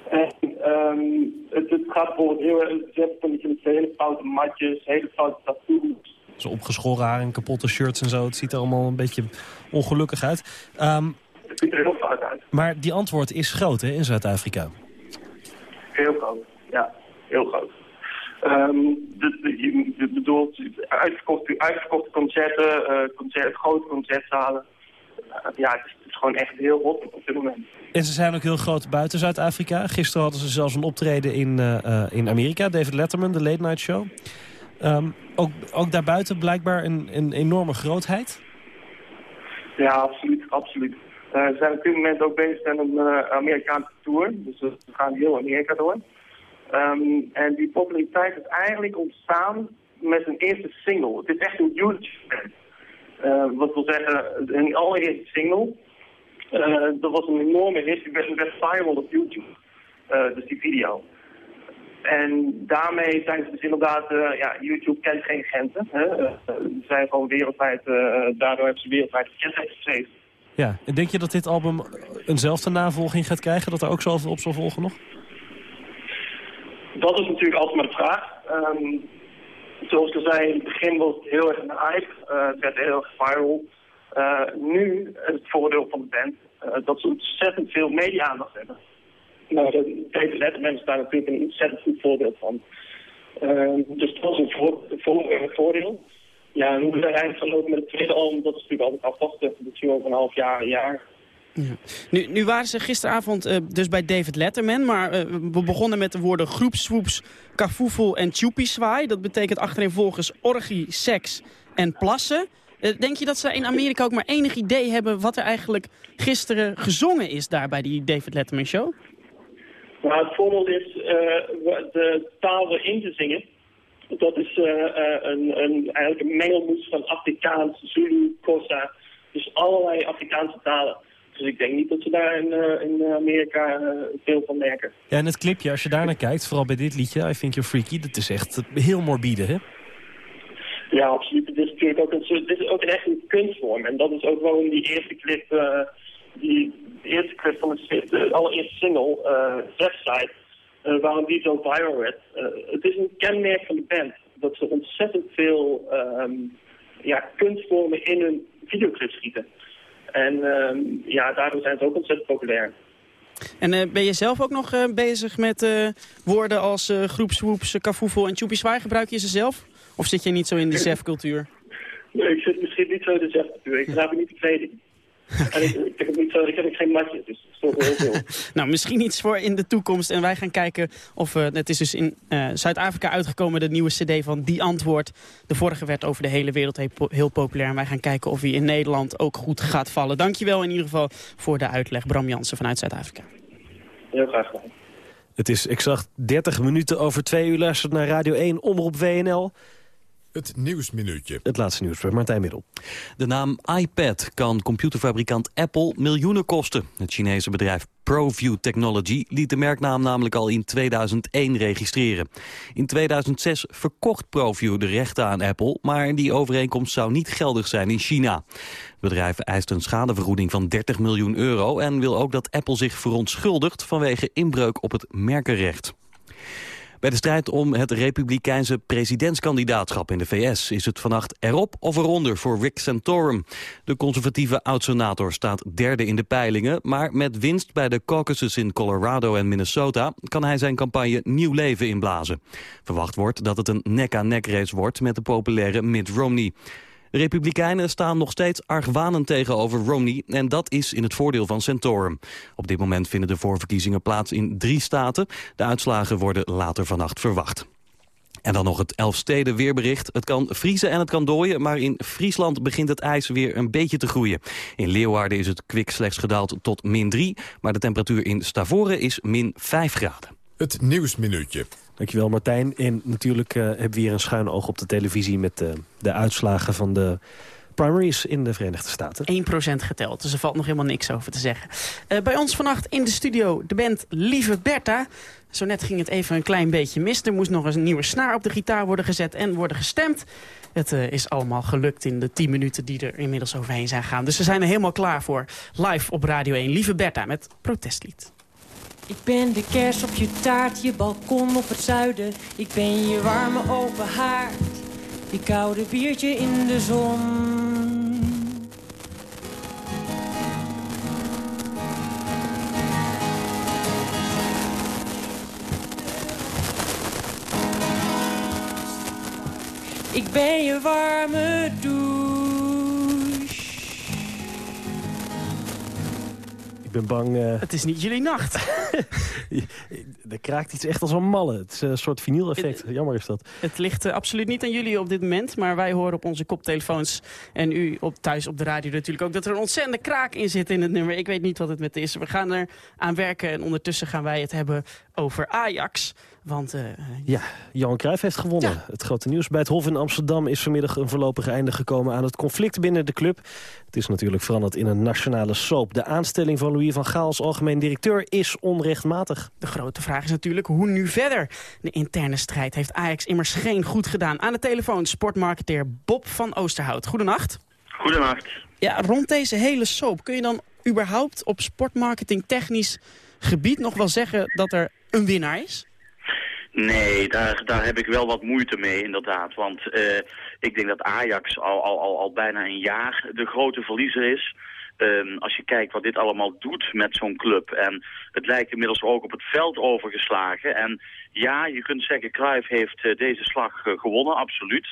En um, het, het gaat bijvoorbeeld heel Zep van die hele foute matjes, hele foute tattoos. Zo opgeschoren haar en kapotte shirts en zo. Het ziet er allemaal een beetje ongelukkig uit. Um, het ziet er heel fout uit. Maar die antwoord is groot hè, in Zuid-Afrika. Heel groot heel groot. Um, de, de, je, bedoelt uitverkochte, uitverkochte concerten, uh, concert, grote concertzalen. Uh, ja, het is, het is, gewoon echt heel hot op dit moment. En ze zijn ook heel groot buiten Zuid-Afrika. Gisteren hadden ze zelfs een optreden in, uh, in Amerika. David Letterman, de Late Night Show. Um, ook, ook daarbuiten blijkbaar een, een enorme grootheid. Ja, absoluut. absoluut. ze zijn op dit moment ook bezig met een Amerikaanse tour. Dus we gaan heel Amerika door. Um, en die populariteit is eigenlijk ontstaan met een eerste single. Het is echt een huge fan. Uh, wat wil zeggen, een allereerste single. Uh, dat was een enorme hit. Die werd, werd viral op YouTube. Uh, dus die video. En daarmee zijn ze dus inderdaad, ja, YouTube kent geen grenzen. ze zijn gewoon wereldwijd, daardoor hebben ze wereldwijd bekendheid gekregen. Ja, en denk je dat dit album eenzelfde navolging gaat krijgen? Dat er ook zoveel op zal volgen nog? Dat is natuurlijk altijd maar de vraag. Um, zoals ik al zei, in het begin was het heel erg een hype. Uh, het werd heel erg viral. Uh, nu het voordeel van de band uh, dat ze ontzettend veel media-aandacht hebben. Nou, David Letterman is daar natuurlijk een ontzettend goed voorbeeld van. Ehm, dus dat is een, voor, voor, een voordeel. Ja, en hoe het uiteindelijk zal lopen met het tweede album, dat is natuurlijk altijd afwachten. We over een half jaar, een jaar. Nu, nu, waren ze gisteravond uh, dus bij David Letterman, maar uh, we begonnen met de woorden groepswoeps, kafoefel en tjoepieswaai. Dat betekent achtereenvolgens orgie, seks en plassen. Uh, denk je dat ze in Amerika ook maar enig idee hebben wat er eigenlijk gisteren gezongen is daar bij die David Letterman show? Nou, het voordeel is de taal erin te zingen. Dat is eh, eh, een, een, eigenlijk een mengelmoes van Afrikaans, Zulu, Xhosa. Dus allerlei Afrikaanse talen. Dus ik denk niet dat ze daar in, eh, in Amerika eh, veel van merken. Ja, en het clipje, als je daar naar kijkt, vooral bij dit liedje, I Think You're Freaky, dat is echt heel morbide, hè? Ja, absoluut. Het is natuurlijk ook een, soort- dit is ook een echt een kunstvorm. En dat is ook waarom die eerste clip, eh, die de eerste clip van de, de allereerste single, Website, waarom die zo viral werd. Het is een kenmerk van de band dat ze ontzettend veel ehm, ja, kunstvormen in hun videoclip schieten. En ehm, ja, daardoor zijn ze ook ontzettend populair. En eh, ben je zelf ook nog eh, bezig met eh, woorden als eh groepswoeps, kafoefel en tjoepie zwaai? Gebruik je ze zelf? Of zit je niet zo in de zef-cultuur? Nee, ik zit misschien niet zo in de zescultuur. Ik draag niet de en ik, ik, heb niet zo, ik heb ook geen matje, dus heel veel. Nou, misschien iets voor in de toekomst. En wij gaan kijken of... eh, het is dus in eh, Zuid-Afrika uitgekomen, de nieuwe cd van Die Antwoord. De vorige werd over de hele wereld heel, po- heel populair. En wij gaan kijken of hij in Nederland ook goed gaat vallen. Dankjewel in ieder geval voor de uitleg. Bram Jansen vanuit Zuid-Afrika. Heel graag gedaan. Het is exact 30 minuten over twee uur luistert naar Radio 1, Omroep WNL. Het Nieuwsminuutje. Het laatste nieuws bij Martijn Middel. De naam iPad kan computerfabrikant Apple miljoenen kosten. Het Chinese bedrijf ProView Technology liet de merknaam namelijk al in 2001 registreren. In 2006 verkocht ProView de rechten aan Apple, maar die overeenkomst zou niet geldig zijn in China. Het bedrijf eist een schadevergoeding van 30 miljoen euro en wil ook dat Apple zich verontschuldigt vanwege inbreuk op het merkenrecht. Bij de strijd om het republikeinse presidentskandidaatschap in de VS... is het vannacht erop of eronder voor Rick Santorum. De conservatieve oud-senator staat derde in de peilingen... maar met winst bij de caucuses in Colorado en Minnesota... kan hij zijn campagne nieuw leven inblazen. Verwacht wordt dat het een nek-aan-nek race wordt... met de populaire Mitt Romney. Republikeinen staan nog steeds argwanend tegenover Romney... en dat is in het voordeel van Santorum. Op dit moment vinden de voorverkiezingen plaats in drie staten. De uitslagen worden later vannacht verwacht. En dan nog het Elfsteden weerbericht. Het kan vriezen en het kan dooien, maar in Friesland begint het ijs weer een beetje te groeien. In Leeuwarden is het kwik slechts gedaald tot min 3, maar de temperatuur in Stavoren is min 5 graden. Het Nieuwsminuutje. Dankjewel Martijn. En natuurlijk eh, hebben we hier een schuin oog op de televisie... met eh, de uitslagen van de primaries in de Verenigde Staten. 1% geteld, dus er valt nog helemaal niks over te zeggen. Eh, bij ons vannacht in de studio de band Lieve Bertha. Zo net ging het even een klein beetje mis. Er moest nog eens een nieuwe snaar op de gitaar worden gezet en worden gestemd. Het eh, is allemaal gelukt in de 10 minuten die er inmiddels overheen zijn gegaan. Dus we zijn er helemaal klaar voor. Live op Radio 1. Lieve Bertha met protestlied. Ik ben de kers op je taart, je balkon op het zuiden. Ik ben je warme open haard, je koude biertje in de zon. Ik ben je warme douche. Ben bang... eh, Het is niet jullie nacht. er kraakt iets echt als een malle. Het is een soort vinyl-effect. Jammer is dat. Het ligt eh, absoluut niet aan jullie op dit moment. Maar wij horen op onze koptelefoons en u op, thuis op de radio natuurlijk ook... dat er een ontzettende kraak in zit in het nummer. Ik weet niet wat het met is. We gaan er aan werken en ondertussen gaan wij het hebben over Ajax. Want eh, Ja, Johan Cruijff heeft gewonnen. Het grote nieuws bij het Hof in Amsterdam is vanmiddag een voorlopig einde gekomen aan het conflict binnen de club. Het is natuurlijk veranderd in een nationale soap. De aanstelling van Louis van Gaal als algemeen directeur is onrechtmatig. De grote vraag is natuurlijk hoe nu verder. De interne strijd heeft Ajax immers geen goed gedaan. Aan de telefoon sportmarketeer Bob van Oosterhout. Goedenacht. Goedenacht. Ja, rond deze hele soap kun je dan überhaupt op sportmarketing technisch gebied nog wel zeggen dat er een winnaar is? Nee, daar, daar heb ik wel wat moeite mee inderdaad. Want eh, ik denk dat Ajax al, al, al, al bijna een jaar de grote verliezer is. Ehm, als je kijkt wat dit allemaal doet met zo'n club. En het lijkt inmiddels ook op het veld overgeslagen. En ja, je kunt zeggen, Cruijff heeft eh, deze slag eh, gewonnen, absoluut.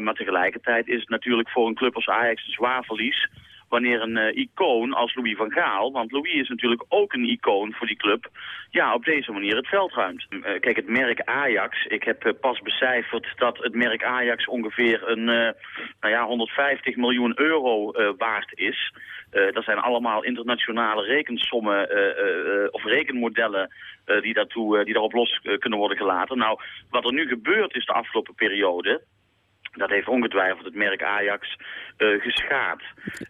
Maar tegelijkertijd is het natuurlijk voor een club als Ajax een zwaar verlies. Wanneer een eh, icoon als Louis van Gaal, want Louis is natuurlijk ook een icoon voor die club, ja, op deze manier het veld ruimt. Eh, kijk, het merk Ajax, ik heb eh, pas becijferd dat het merk Ajax ongeveer een, nou ja, 150 miljoen euro waard is. Dat zijn allemaal internationale rekensommen of rekenmodellen die, daartoe, die daarop los kunnen worden gelaten. Nou, wat er nu gebeurd is de afgelopen periode, dat heeft ongetwijfeld het merk Ajax eh, geschaad.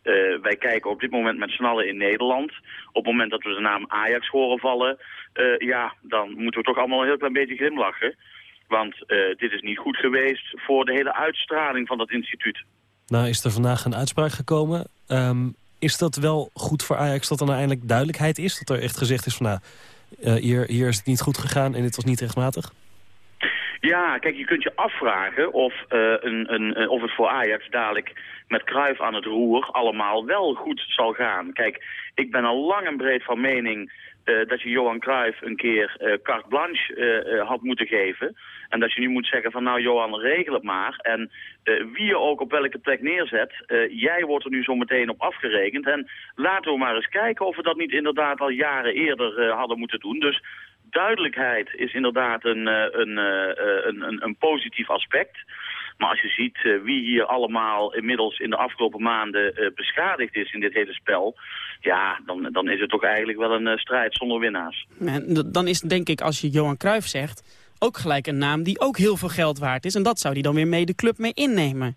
Eh, wij kijken op dit moment met z'n allen in Nederland. Op het moment dat we de naam Ajax horen vallen, eh, ja, dan moeten we toch allemaal een heel klein beetje glimlachen. Want dit is niet goed geweest voor de hele uitstraling van dat instituut. Nou is er vandaag een uitspraak gekomen. Ehm, is dat wel goed voor Ajax dat er nou eindelijk duidelijkheid is? Dat er echt gezegd is van nou, hier, hier is het niet goed gegaan en dit was niet rechtmatig? Ja, kijk, je kunt je afvragen of, eh, een, een, eh, of het voor Ajax dadelijk met Cruijff aan het roer allemaal wel goed zal gaan. Kijk, ik ben al lang en breed van mening eh, dat je Johan Cruijff een keer carte blanche had moeten geven. En dat je nu moet zeggen van nou Johan, regel het maar. En wie je ook op welke plek neerzet, jij wordt er nu zo meteen op afgerekend. En laten we maar eens kijken of we dat niet inderdaad al jaren eerder hadden moeten doen. Dus duidelijkheid is inderdaad een, eh, een, eh, eh, een, een, een positief aspect. Maar als je ziet wie hier allemaal inmiddels in de afgelopen maanden beschadigd is in dit hele spel... ja, dan, dan is het toch eigenlijk wel een strijd zonder winnaars. En dan is denk ik, als je Johan Cruijff zegt... ook gelijk een naam die ook heel veel geld waard is. En dat zou hij dan weer mee de club mee innemen.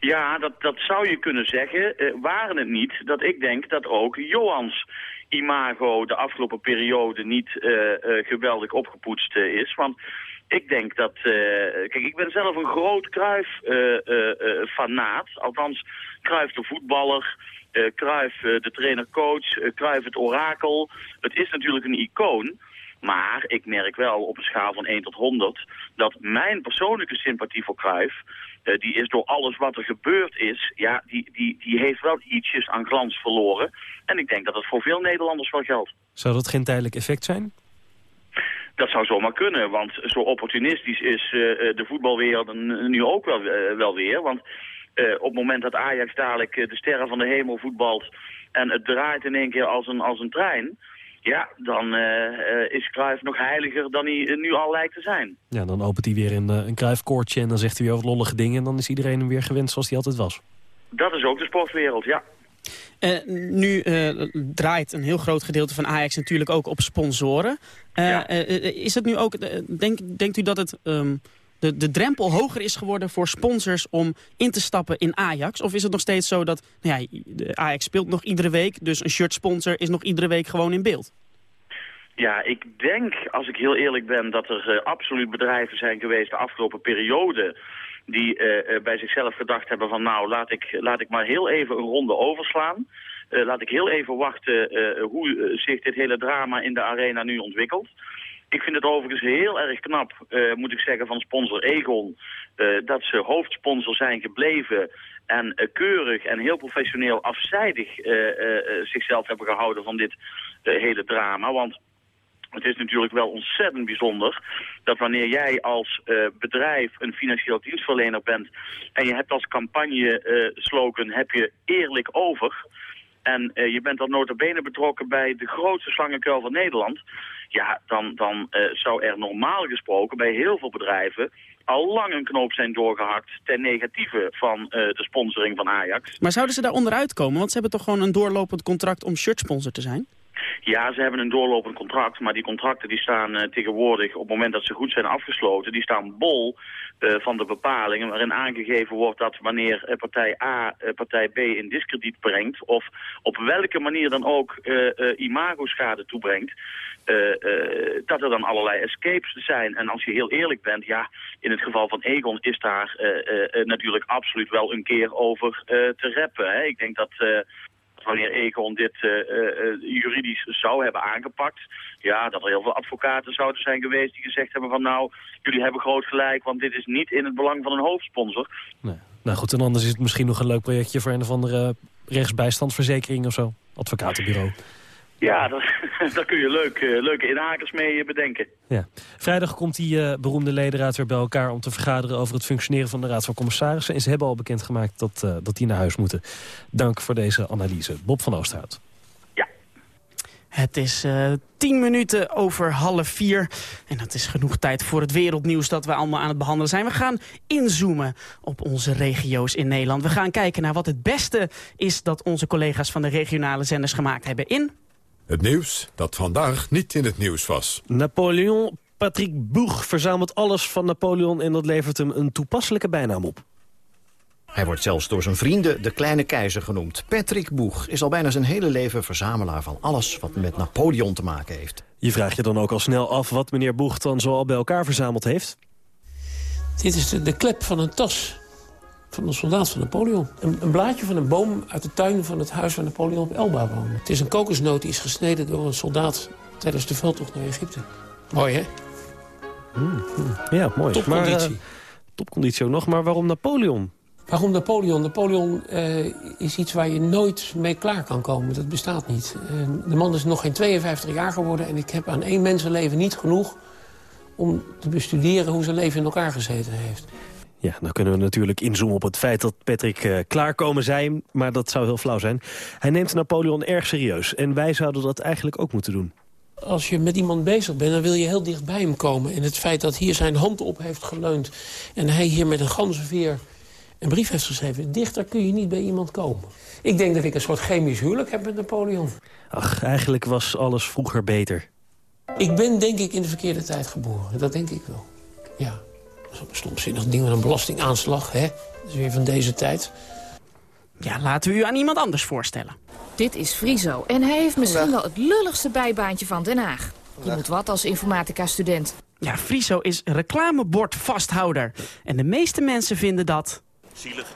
Ja, dat, dat zou je kunnen zeggen. Waren het niet dat ik denk dat ook Johans imago de afgelopen periode niet eh, eh, geweldig opgepoetst eh, is. Want ik denk dat... kijk, ik ben zelf een groot Cruijff-fanaat. Althans, Cruijff de voetballer... Cruijff eh, de trainer-coach, Cruijff het orakel. Het is natuurlijk een icoon... Maar ik merk wel op een schaal van 1 tot 100 dat mijn persoonlijke sympathie voor Cruijff, eh, die is door alles wat er gebeurd is, ja, die, die, die heeft wel ietsjes aan glans verloren. En ik denk dat het voor veel Nederlanders wel geldt. Zou dat geen tijdelijk effect zijn? Dat zou zomaar kunnen, want zo opportunistisch is eh, eh, de voetbalwereld nu ook wel, wel weer. Want op het moment dat Ajax dadelijk de sterren van de hemel voetbalt en het draait in één keer als een, als een trein... Ja, dan eh, eh, is Cruijff nog heiliger dan hij eh, nu al lijkt te zijn. Ja, dan opent hij weer een, een en dan zegt hij weer wat lollige dingen... en dan is iedereen hem weer gewend zoals hij altijd was. Dat is ook de sportwereld, ja. Eh, nu eh, draait een heel groot gedeelte van Ajax natuurlijk ook op sponsoren. Eh, eh, eh, is het nu ook, denk, denkt u dat het, ehm, de, de drempel hoger is geworden voor sponsors om in te stappen in Ajax? Of is het nog steeds zo dat nou ja, Ajax speelt nog iedere week, dus een shirtsponsor is nog iedere week gewoon in beeld? Ja, ik denk, als ik heel eerlijk ben, dat er eh, absoluut bedrijven zijn geweest de afgelopen periode die eh, eh, bij zichzelf gedacht hebben van nou, laat ik, laat ik maar heel even een ronde overslaan. Laat ik heel even wachten hoe zich dit hele drama in de arena nu ontwikkelt. Ik vind het overigens heel erg knap, eh, moet ik zeggen, van sponsor Egon... eh, dat ze hoofdsponsor zijn gebleven en eh, keurig en heel professioneel afzijdig zichzelf hebben gehouden van dit hele drama. Want het is natuurlijk wel ontzettend bijzonder dat wanneer jij als bedrijf een financieel dienstverlener bent en je hebt als campagne-slogan heb je eerlijk over en eh, je bent dan nota bene betrokken bij de grootste slangenkuil van Nederland, ja, dan, dan eh, zou er normaal gesproken bij heel veel bedrijven al lang een knoop zijn doorgehakt ten negatieve van eh, de sponsoring van Ajax. Maar zouden ze daar onderuit komen? Want ze hebben toch gewoon een doorlopend contract om shirtsponsor te zijn? Ja, ze hebben een doorlopend contract, maar die contracten die staan eh, tegenwoordig, op het moment dat ze goed zijn afgesloten, die staan bol eh, van de bepalingen waarin aangegeven wordt dat wanneer eh, partij A partij B in diskrediet brengt, of op welke manier dan ook imago-schade toebrengt, dat er dan allerlei escapes zijn. En als je heel eerlijk bent, ja, in het geval van Egon is daar natuurlijk absoluut wel een keer over te reppen. Ik denk dat... wanneer Egon dit eh, eh, eh, juridisch zou hebben aangepakt... ja, dat er heel veel advocaten zouden zijn geweest die gezegd hebben van... nou, jullie hebben groot gelijk, want dit is niet in het belang van een hoofdsponsor. Nou goed, en anders is het misschien nog een leuk projectje... voor een of andere rechtsbijstandsverzekering of zo. Advocatenbureau. Ja, dat- daar kun je leuk, eh, leuke inhakers mee eh, bedenken. Ja. Vrijdag komt die eh, beroemde ledenraad weer bij elkaar om te vergaderen over het functioneren van de Raad van Commissarissen. En ze hebben al bekendgemaakt dat, eh, dat die naar huis moeten. Dank voor deze analyse. Bob van Oosterhout. Het is eh, tien minuten over half vier. En dat is genoeg tijd voor het wereldnieuws dat we allemaal aan het behandelen zijn. We gaan inzoomen op onze regio's in Nederland. We gaan kijken naar wat het beste is dat onze collega's van de regionale zenders gemaakt hebben in... Het nieuws dat vandaag niet in het nieuws was. Napoleon Patrick Boeg verzamelt alles van Napoleon... en dat levert hem een toepasselijke bijnaam op. Hij wordt zelfs door zijn vrienden de kleine keizer genoemd. Patrick Boeg is al bijna zijn hele leven verzamelaar van alles wat met Napoleon te maken heeft. Je vraagt je dan ook al snel af wat meneer Boeg dan zo al bij elkaar verzameld heeft. Dit is de, de klep van een tas van een soldaat van Napoleon. Een, een blaadje van een boom uit de tuin van het huis waar Napoleon op Elba woonde. Het is een kokosnoot die is gesneden door een soldaat tijdens de veldtocht naar Egypte. Mooi, hè? Ja, mooi. Topconditie. Maar, eh, topconditie ook nog, maar waarom Napoleon? Waarom Napoleon? Napoleon eh, is iets waar je nooit mee klaar kan komen. Dat bestaat niet. Eh, de man is nog geen 52 jaar geworden... en ik heb aan één mensenleven niet genoeg... om te bestuderen hoe zijn leven in elkaar gezeten heeft. Ja, nou kunnen we natuurlijk inzoomen op het feit dat Patrick eh, klaarkomen zei... maar dat zou heel flauw zijn. Hij neemt Napoleon erg serieus en wij zouden dat eigenlijk ook moeten doen. Als je met iemand bezig bent, dan wil je heel dicht bij hem komen. En het feit dat hier zijn hand op heeft geleund... en hij hier met een ganzenveer een brief heeft geschreven... dichter kun je niet bij iemand komen. Ik denk dat ik een soort chemisch huwelijk heb met Napoleon. Ach, eigenlijk was alles vroeger beter. Ik ben denk ik in de verkeerde tijd geboren. Dat denk ik wel. Ja. Dat is ook een stomzinnig ding met een belastingaanslag, hè? Dat is weer van deze tijd. Ja, laten we u aan iemand anders voorstellen. Dit is Friso en hij heeft misschien wel het lulligste bijbaantje van Den Haag. Je moet wat als informatica-student. Ja, Friso is reclamebordvasthouder. En de meeste mensen vinden dat... Zielig.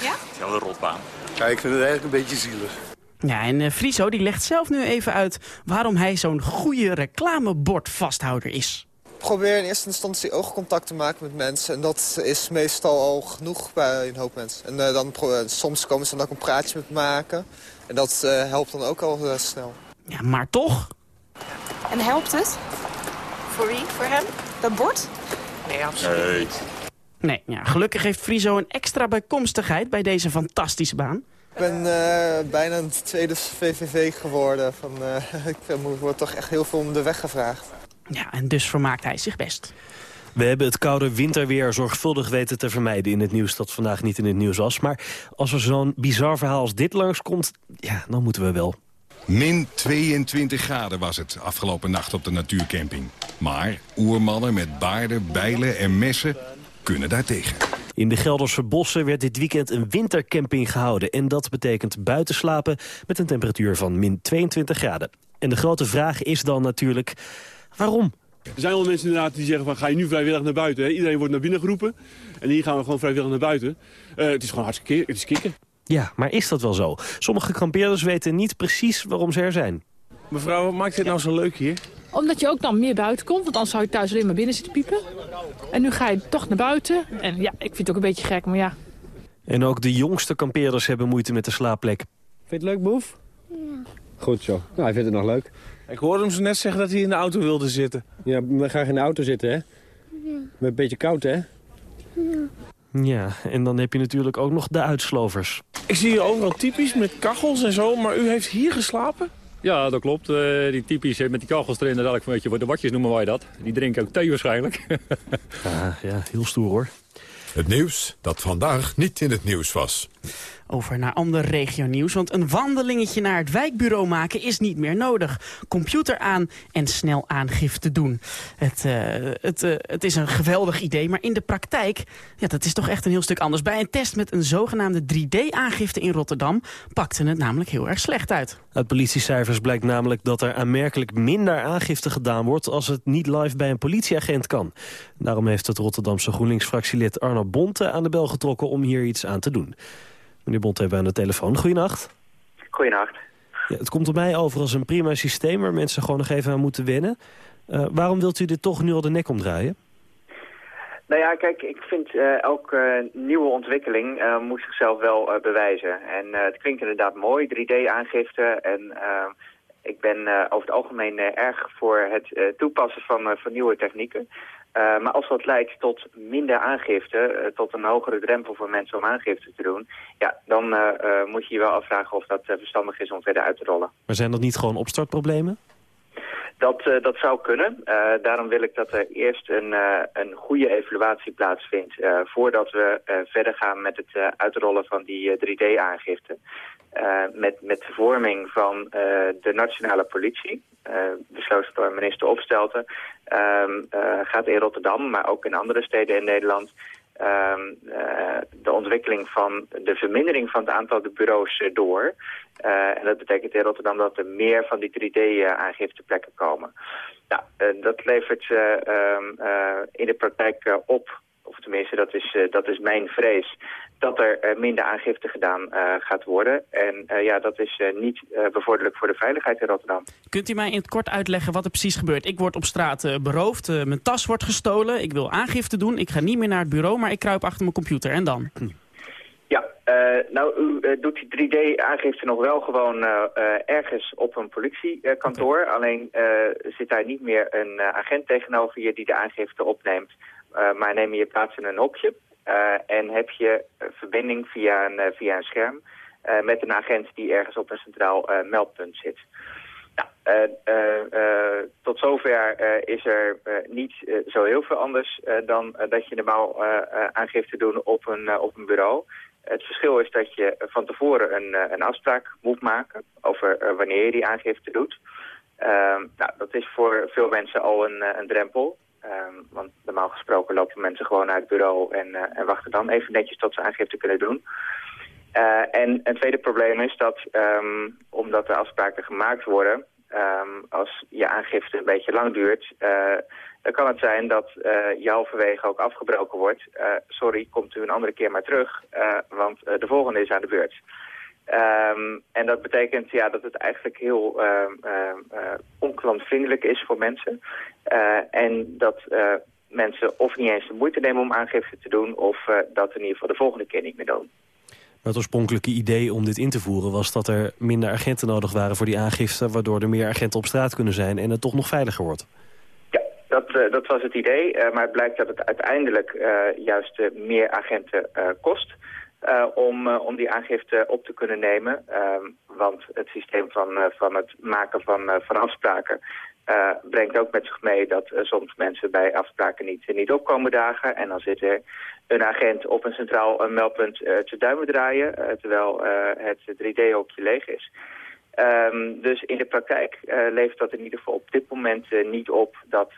Ja? Het is wel een rotbaan. Ja, ik vind het eigenlijk een beetje zielig. Ja, en eh, Friso die legt zelf nu even uit waarom hij zo'n goede reclamebordvasthouder is. Probeer in eerste instantie oogcontact te maken met mensen. En dat is meestal al genoeg bij een hoop mensen. En eh, dan eh, soms komen ze dan ook een praatje met me maken. En dat eh, helpt dan ook al snel. Ja, maar toch? En helpt het? Voor wie? Voor hem? Dat bord? Nee, absoluut niet. Nee, ja, gelukkig heeft Friso een extra bijkomstigheid bij deze fantastische baan. Ik ben eh, bijna een tweede VVV geworden. Van, eh, ik word toch echt heel veel om de weg gevraagd. Ja, en dus vermaakt hij zich best. We hebben het koude winterweer zorgvuldig weten te vermijden in het nieuws dat vandaag niet in het nieuws was. Maar als er zo'n bizar verhaal als dit langskomt, ja, dan moeten we wel. Min 22 graden was het afgelopen nacht op de natuurcamping. Maar oermannen met baarden, bijlen en messen kunnen daartegen. In de Gelderse bossen werd dit weekend een wintercamping gehouden. En dat betekent buiten slapen met een temperatuur van min 22 graden. En de grote vraag is dan natuurlijk, waarom? Er zijn al mensen inderdaad die zeggen van ga je nu vrijwillig naar buiten. Hè? Iedereen wordt naar binnen geroepen. En hier gaan we gewoon vrijwillig naar buiten. Eh, het is gewoon hartstikke het is kicken. Ja, maar is dat wel zo? Sommige kampeerders weten niet precies waarom ze er zijn. Mevrouw, wat maakt dit nou zo leuk hier? Omdat je ook dan meer buiten komt, want anders zou je thuis alleen maar binnen zitten piepen. En nu ga je toch naar buiten. En ja, ik vind het ook een beetje gek, maar ja. En ook de jongste kampeerders hebben moeite met de slaapplek. Vind je het leuk, Boef? Goed zo. Nou, hij vindt het nog leuk. Ik hoorde hem zo net zeggen dat hij in de auto wilde zitten. Ja, we graag in de auto zitten, hè? Met een beetje koud, hè? Ja, en dan heb je natuurlijk ook nog de uitslovers. Ik zie hier overal typisch met kachels en zo, maar u heeft hier geslapen? Ja, dat klopt. Eh, die typisch eh, met die kachels erin, dat ik een beetje voor de watjes noemen wij dat. Die drinken ook thee waarschijnlijk. Ah, ja, heel stoer hoor. Het nieuws dat vandaag niet in het nieuws was. Over naar ander regionieuws, want een wandelingetje naar het wijkbureau maken is niet meer nodig. Computer aan en snel aangifte doen. Het, eh, het, eh, het is een geweldig idee, maar in de praktijk, ja, dat is toch echt een heel stuk anders. Bij een test met een zogenaamde 3D-aangifte in Rotterdam pakte het namelijk heel erg slecht uit. Uit politiecijfers blijkt namelijk dat er aanmerkelijk minder aangifte gedaan wordt... als het niet live bij een politieagent kan. Daarom heeft het Rotterdamse GroenLinks-fractielid Arno Bonte aan de bel getrokken om hier iets aan te doen. Meneer Bonte hebben we aan de telefoon. Goedenacht. Goedenacht. Ja, het komt op mij over als een prima systeem waar mensen gewoon nog even aan moeten wennen. Eh, waarom wilt u dit toch nu al de nek omdraaien? Nou ja, kijk, ik vind eh, elke nieuwe ontwikkeling eh, moet zichzelf wel eh, bewijzen. En eh, het klinkt inderdaad mooi, 3D-aangifte. En eh, Ik ben eh, over het algemeen eh, erg voor het eh, toepassen van, van nieuwe technieken. Maar als dat leidt tot minder aangifte, tot een hogere drempel voor mensen om aangifte te doen... ja, dan moet je je wel afvragen of dat verstandig is om verder uit te rollen. Maar zijn dat niet gewoon opstartproblemen? Dat, dat zou kunnen. Daarom wil ik dat er eerst een, een goede evaluatie plaatsvindt... voordat we verder gaan met het uitrollen van die 3D-aangifte. Met, met de vorming van eh, de nationale politie, eh, besloten door minister Opstelten... ehm, eh, gaat in Rotterdam, maar ook in andere steden in Nederland... ehm, eh, de ontwikkeling van de vermindering van het aantal de bureaus eh, door. Eh, en dat betekent in Rotterdam dat er meer van die 3D-aangifte-plekken komen. Nou, eh, dat levert eh, ehm, eh, in de praktijk eh, op, of tenminste dat is, eh, dat is mijn vrees, dat er eh, minder aangifte gedaan eh, gaat worden. En eh, ja, dat is niet bevorderlijk voor de veiligheid in Rotterdam. Kunt u mij in het kort uitleggen wat er precies gebeurt? Ik word op straat beroofd, mijn tas wordt gestolen, ik wil aangifte doen, ik ga niet meer naar het bureau, maar ik kruip achter mijn computer. En dan? Ja, nou, u doet die 3D-aangifte nog wel gewoon ergens op een politiekantoor. Alleen zit daar niet meer een agent tegenover je die de aangifte opneemt. Maar neem je plaats in een hokje en heb je eh, verbinding via een, eh, via een scherm eh, met een agent die ergens op een centraal eh, meldpunt zit. Nou, eh, eh, eh, tot zover eh, is er eh, niet eh, zo heel veel anders eh, dan eh, dat je normaal eh, eh, aangifte doen op een, eh, op een bureau. Het verschil is dat je van tevoren een, eh, een afspraak moet maken over eh, wanneer je die aangifte doet. Ehm, nou, dat is voor veel mensen al een, eh, een drempel. Ehm, want normaal gesproken lopen mensen gewoon naar het bureau en, eh, en wachten dan even netjes tot ze aangifte kunnen doen. Eh, en een tweede probleem is dat, ehm, omdat de afspraken gemaakt worden, ehm, als je aangifte een beetje lang duurt, eh, dan kan het zijn dat je halverwege ook afgebroken wordt. Sorry, komt u een andere keer maar terug, want de volgende is aan de beurt. Ehm, en dat betekent ja, dat het eigenlijk heel ehm, ehm, eh, onklantvriendelijk is voor mensen. Eh, en dat eh, mensen of niet eens de moeite nemen om aangifte te doen... of dat in ieder geval de volgende keer niet meer doen. Het oorspronkelijke idee om dit in te voeren was dat er minder agenten nodig waren voor die aangifte... waardoor er meer agenten op straat kunnen zijn en het toch nog veiliger wordt. Dat, eh, dat was het idee, maar het blijkt dat het uiteindelijk juist meer agenten kost... eh, om, eh, om die aangifte op te kunnen nemen. Ehm, want het systeem van, eh, van het maken van, van afspraken... brengt ook met zich mee dat soms mensen bij afspraken niet, niet opkomen dagen. En dan zit er een agent op een centraal meldpunt te duimen draaien... terwijl het 3D-hokje leeg is. Ehm, dus in de praktijk levert dat in ieder geval op dit moment niet op dat,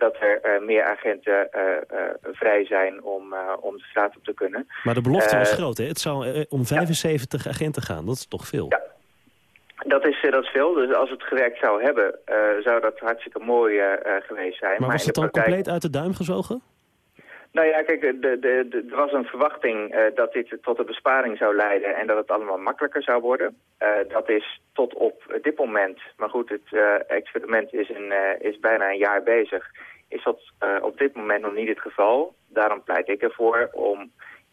dat er eh, meer agenten eh, eh, vrij zijn om, om de straat op te kunnen. Maar de belofte was groot, hè? Het zou om 75 agenten gaan. Dat is toch veel? Dat is, dat is veel, dus als het gewerkt zou hebben, zou dat hartstikke mooi geweest zijn. Maar was in het dan praktijk- compleet uit de duim gezogen? Nou ja, kijk, de, de, de, er was een verwachting dat dit tot een besparing zou leiden en dat het allemaal makkelijker zou worden. Dat is tot op dit moment, maar goed, het experiment is, een, is bijna een jaar bezig, is dat eh, op dit moment nog niet het geval. Daarom pleit ik ervoor om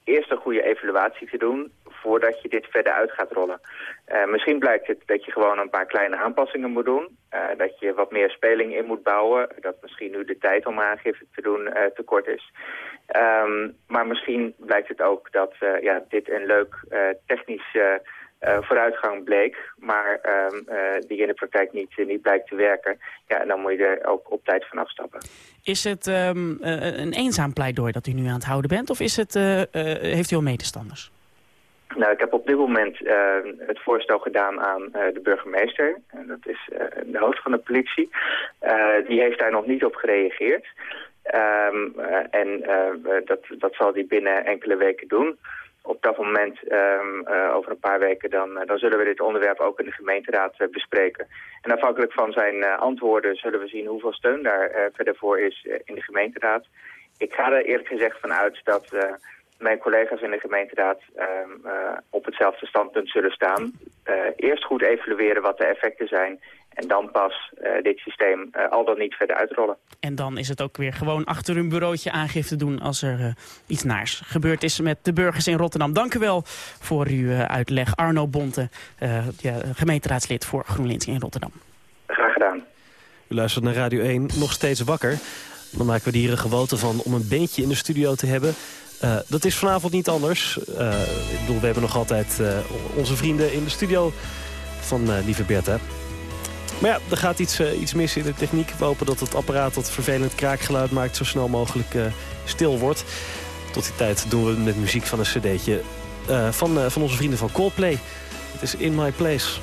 eerst een goede evaluatie te doen voordat je dit verder uit gaat rollen. Eh, misschien blijkt het dat je gewoon een paar kleine aanpassingen moet doen. eh, dat je wat meer speling in moet bouwen. Dat misschien nu de tijd om aangifte te doen eh, te kort is. Ehm, maar misschien blijkt het ook dat ja, dit een leuk technisch eh, vooruitgang bleek. Maar ehm, eh, die in de praktijk niet, eh, niet blijkt te werken. Ja, dan moet je er ook op tijd van afstappen. Is het ehm, eh, een eenzaam pleidooi dat u nu aan het houden bent? Of is het, heeft u al medestanders? Nou, ik heb op dit moment het voorstel gedaan aan de burgemeester. En dat is de hoofd van de politie. Die heeft daar nog niet op gereageerd. Ehm, eh, en dat, dat zal hij binnen enkele weken doen. Op dat moment, ehm, eh, over een paar weken, dan, eh, dan zullen we dit onderwerp ook in de gemeenteraad eh, bespreken. En afhankelijk van zijn antwoorden zullen we zien hoeveel steun daar verder voor is in de gemeenteraad. Ik ga er eerlijk gezegd van uit dat mijn collega's in de gemeenteraad ehm, eh, op hetzelfde standpunt zullen staan. Eerst goed evalueren wat de effecten zijn En dan pas eh, dit systeem eh, al dan niet verder uitrollen. En dan is het ook weer gewoon achter hun bureautje aangifte doen als er eh, iets naars gebeurd is met de burgers in Rotterdam. Dank u wel voor uw uitleg. Arno Bonte, eh, ja, gemeenteraadslid voor GroenLinks in Rotterdam. Graag gedaan. U luistert naar Radio 1, nog steeds wakker. Dan maken we er hier een gewoonte van om een beentje in de studio te hebben. Eh, dat is vanavond niet anders. Eh, ik bedoel, we hebben nog altijd eh, onze vrienden in de studio van eh, lieve Bertha. Maar ja, er gaat iets, eh, iets mis in de techniek. We hopen dat het apparaat dat vervelend kraakgeluid maakt... zo snel mogelijk eh, stil wordt. Tot die tijd doen we met muziek van een cd'tje eh, van, van onze vrienden van Coldplay. Het is In My Place.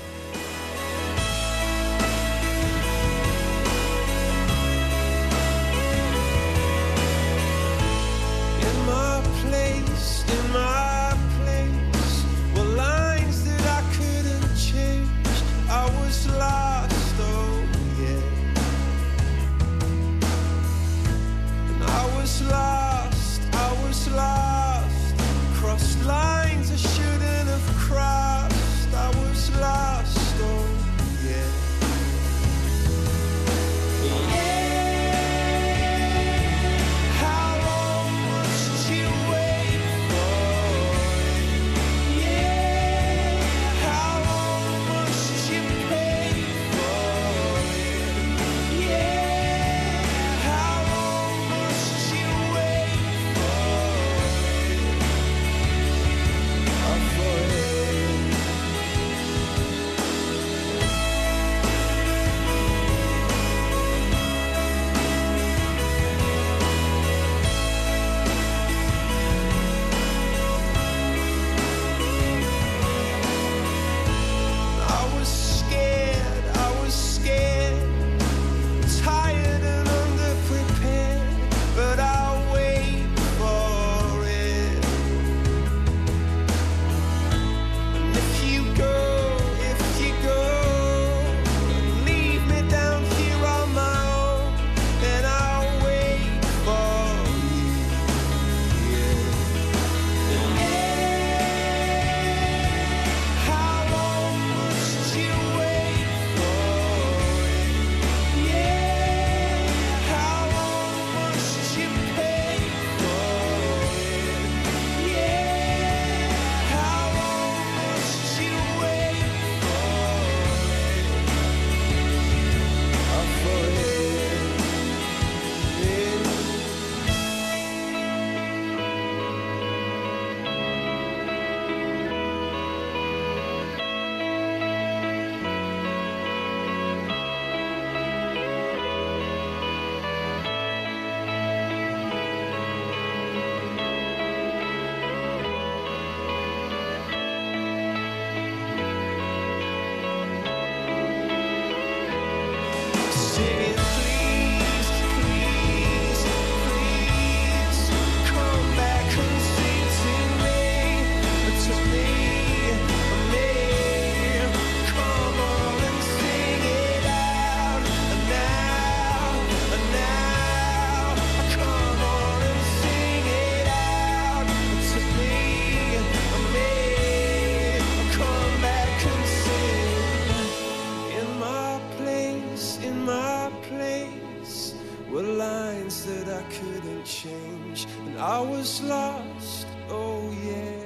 Were lines that I couldn't change, and I was lost. Oh yeah,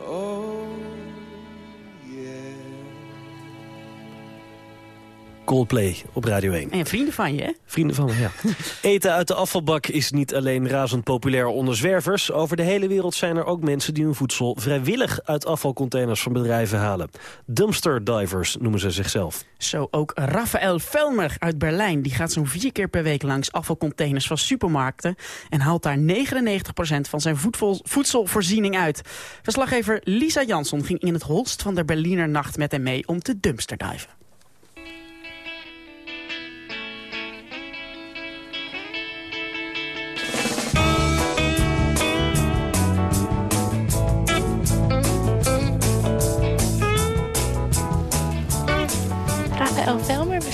oh Coldplay op Radio 1. En vrienden van je, hè? Vrienden van me, ja. Eten uit de afvalbak is niet alleen razend populair onder zwervers. Over de hele wereld zijn er ook mensen die hun voedsel vrijwillig uit afvalcontainers van bedrijven halen. Dumpster divers noemen ze zichzelf. Zo ook Raphaël Velmer uit Berlijn. Die gaat zo'n vier keer per week langs afvalcontainers van supermarkten... en haalt daar 99% van zijn voedsel, voedselvoorziening uit. Verslaggever Lisa Jansson ging in het holst van de Berliner nacht met hem mee om te dumpsterdiven.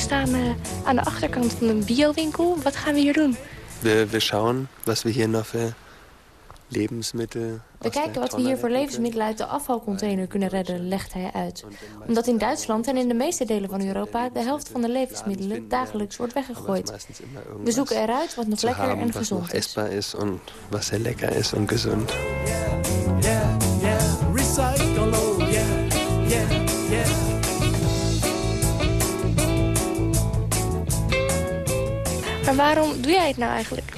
We staan eh, aan de achterkant van een biowinkel. Wat gaan we hier doen? Wir, wir schauen, was wir hier noch für Lebensmittel. We kijken wat we hier voor levensmiddelen uit de afvalcontainer kunnen redden, legt hij uit. Omdat in Duitsland en in de meeste delen van Europa de helft van de levensmiddelen dagelijks wordt weggegooid. We zoeken eruit wat nog lekker en gezond is. essbar ist und was sehr lecker ist und gesund. Yeah, yeah, recycle, Maar waarom doe jij het nou eigenlijk?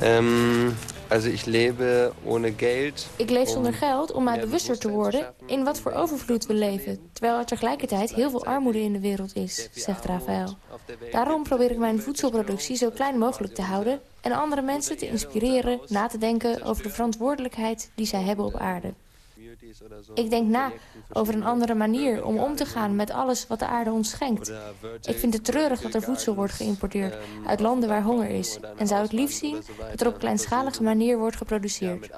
Ähm, also ich lebe ohne Geld. Ik leef zonder geld om mij bewuster te worden in wat voor overvloed we leven. Terwijl er tegelijkertijd heel veel armoede in de wereld is, zegt Rafael. Daarom probeer ik mijn voedselproductie zo klein mogelijk te houden... en andere mensen te inspireren na te denken over de verantwoordelijkheid die zij hebben op aarde. Ik denk na over een andere manier om om te gaan met alles wat de aarde ons schenkt. Ik vind het treurig dat er voedsel wordt geïmporteerd uit landen waar honger is. En zou het liefst zien dat er op kleinschalige manier wordt geproduceerd.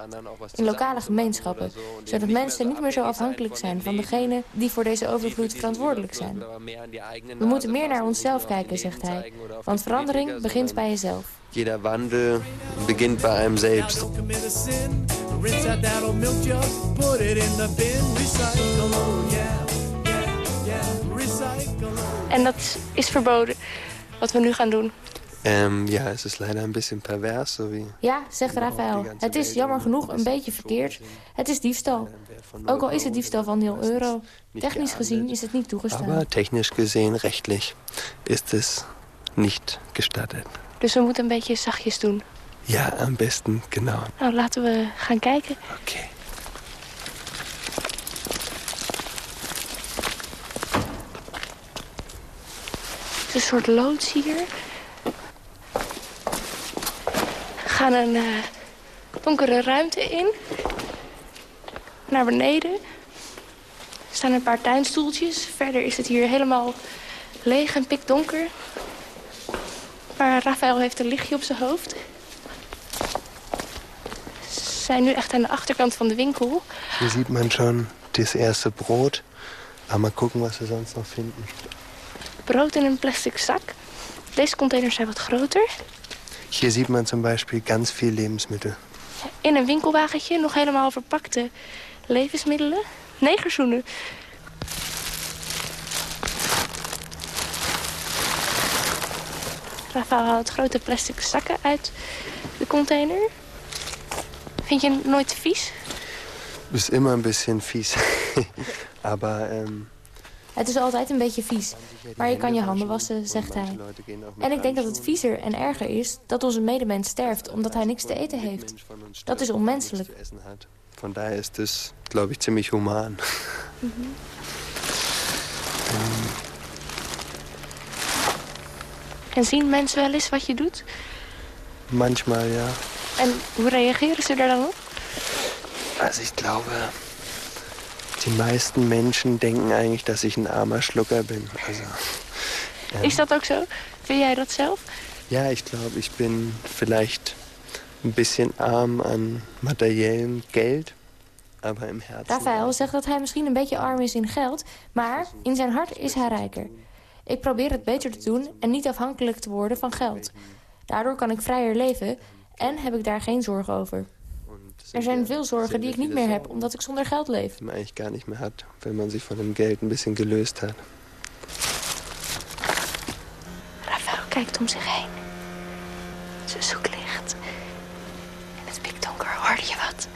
In lokale gemeenschappen, zodat mensen niet meer zo afhankelijk zijn van degenen die voor deze overvloed verantwoordelijk zijn. We moeten meer naar onszelf kijken, zegt hij. Want verandering begint bij jezelf. Jeder Wandel beginnt bei einem selbst. En dat is verboden, wat we nu gaan doen. Ähm, ja, es ist leider ein bisschen pervers, so wie Ja, zegt Rafael. Het is jammer genoeg een beetje verkeerd. Het is diefstal. Ook al is het diefstal van 0 euro. Technisch gezien is het niet toegestaan. Aber technisch gesehen, rechtlich, ist es nicht gestattet. Dus we moeten een beetje zachtjes doen. Ja, am besten, genau. Nou, laten we gaan kijken. Oké. Het is een soort loods hier. We gaan een eh, donkere ruimte in. Naar beneden. Er staan een paar tuinstoeltjes. Verder is het hier helemaal leeg en pikdonker. Maar Rafael heeft een lichtje op zijn hoofd. We zijn nu echt aan de achterkant van de winkel. Hier sieht man schon das erste Brot. Aber mal gucken, was wir sonst noch finden. Brood in een plastic zak. Deze containers zijn wat groter. Hier sieht man zum Beispiel ganz viel Lebensmittel. In een winkelwagentje nog helemaal verpakte levensmiddelen. Negerzoenen. Rafael haalt grote plastic zakken uit de container. Vind je het nooit vies? Ist immer ein bisschen fies. Aber ähm, Het is altijd een beetje vies. Maar je kan je handen wassen, zegt hij. En ik denk dat het viezer en erger is dat onze medemens sterft omdat hij niks te eten heeft. Dat is onmenselijk. von daher ist es, glaube ich, ziemlich human. En zien mensen wel eens wat je doet? Manchmal, ja. En hoe reageren ze er dan op? Also ich glaube, die meisten Menschen denken eigentlich, dass ich ein armer Schlucker bin. Also, ähm, Is dat ook zo? Vind jij dat zelf? ja, ich glaube, ich bin vielleicht ein bisschen arm an materiellem Geld, aber im Herzen... Rafael zegt dat hij misschien een beetje arm is in geld, maar in zijn hart is hij rijker. Ik probeer het beter te doen en niet afhankelijk te worden van geld. Daardoor kan ik vrijer leven en heb ik daar geen zorgen over. Er zijn veel zorgen die ik niet meer heb omdat ik zonder geld leef. die man eigentlich gar nicht mehr hat, wenn man sich von dem Geld ein bisschen gelöst hat. Rafael kijkt om zich heen. Ze zoekt licht. In het pikdonker hoorde je wat.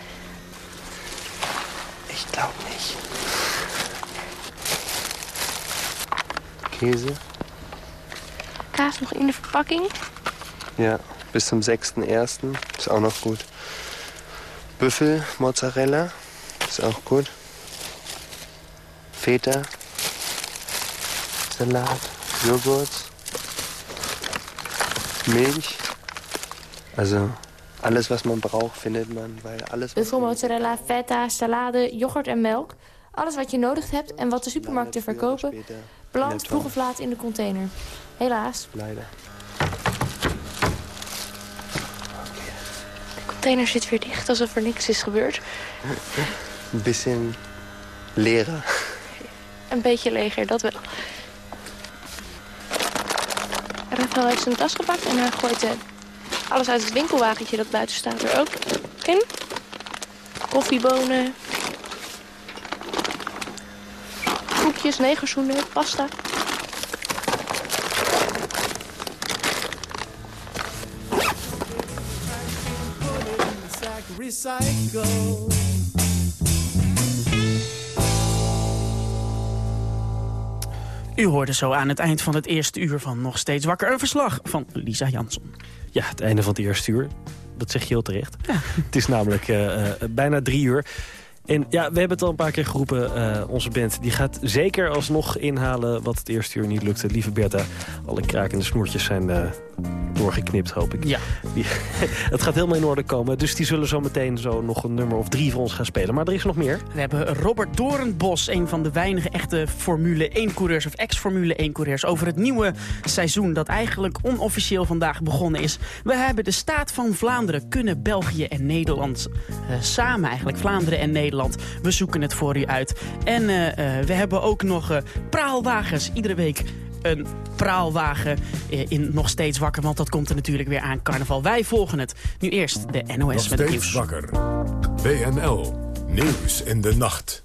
Ich glaube nicht. Käse? Kaas nog in de verpakking. Ja, bis zum 6.1. Ist auch noch gut. Büffel, Mozzarella. Ist auch gut. Feta. Salat. Joghurt. Milch. Also alles, was man braucht, findet man. Weil alles, was Buffel, mozzarella, feta, salade, yoghurt en melk. Alles wat je nodig hebt en wat de supermarkten verkopen... belandt vroeg of laat in de container. Helaas. Leider. De container zit weer dicht, alsof er niks is gebeurd. Ein bisschen leerer. Een beetje leger, dat wel. Rafael heeft zijn tas gepakt en hij gooit eh, alles uit het winkelwagentje dat buiten staat er ook. In. Koffiebonen. Koekjes, negerzoenen, pasta. Recycle. U hoorde zo aan het eind van het eerste uur van Nog Steeds Wakker... een verslag van Lisa Jansson. Ja, het einde van het eerste uur. Dat zeg je heel terecht. Het is namelijk eh, eh, bijna drie uur. En ja, we hebben het al een paar keer geroepen. eh, onze band die gaat zeker alsnog inhalen wat het eerste uur niet lukte. Lieve Bertha, alle krakende snoertjes zijn eh, doorgeknipt, hoop ik. Ja. Die, het gaat helemaal in orde komen. Dus die zullen zo meteen zo nog een nummer of drie voor ons gaan spelen. Maar er is nog meer. We hebben Robert Doornbos, een van de weinige echte Formule 1-coureurs... of ex-Formule 1-coureurs, over het nieuwe seizoen... dat eigenlijk onofficieel vandaag begonnen is. We hebben de staat van Vlaanderen. Kunnen België en Nederland eh, samen eigenlijk, Vlaanderen en Nederland... we zoeken het voor u uit. En eh, eh, we hebben ook nog praalwagens. Iedere week een praalwagen eh, in Nog Steeds Wakker... want dat komt er natuurlijk weer aan carnaval. Wij volgen het. Nu eerst de NOS Nog met het steeds nieuws. wakker. WNL. Nieuws in de nacht.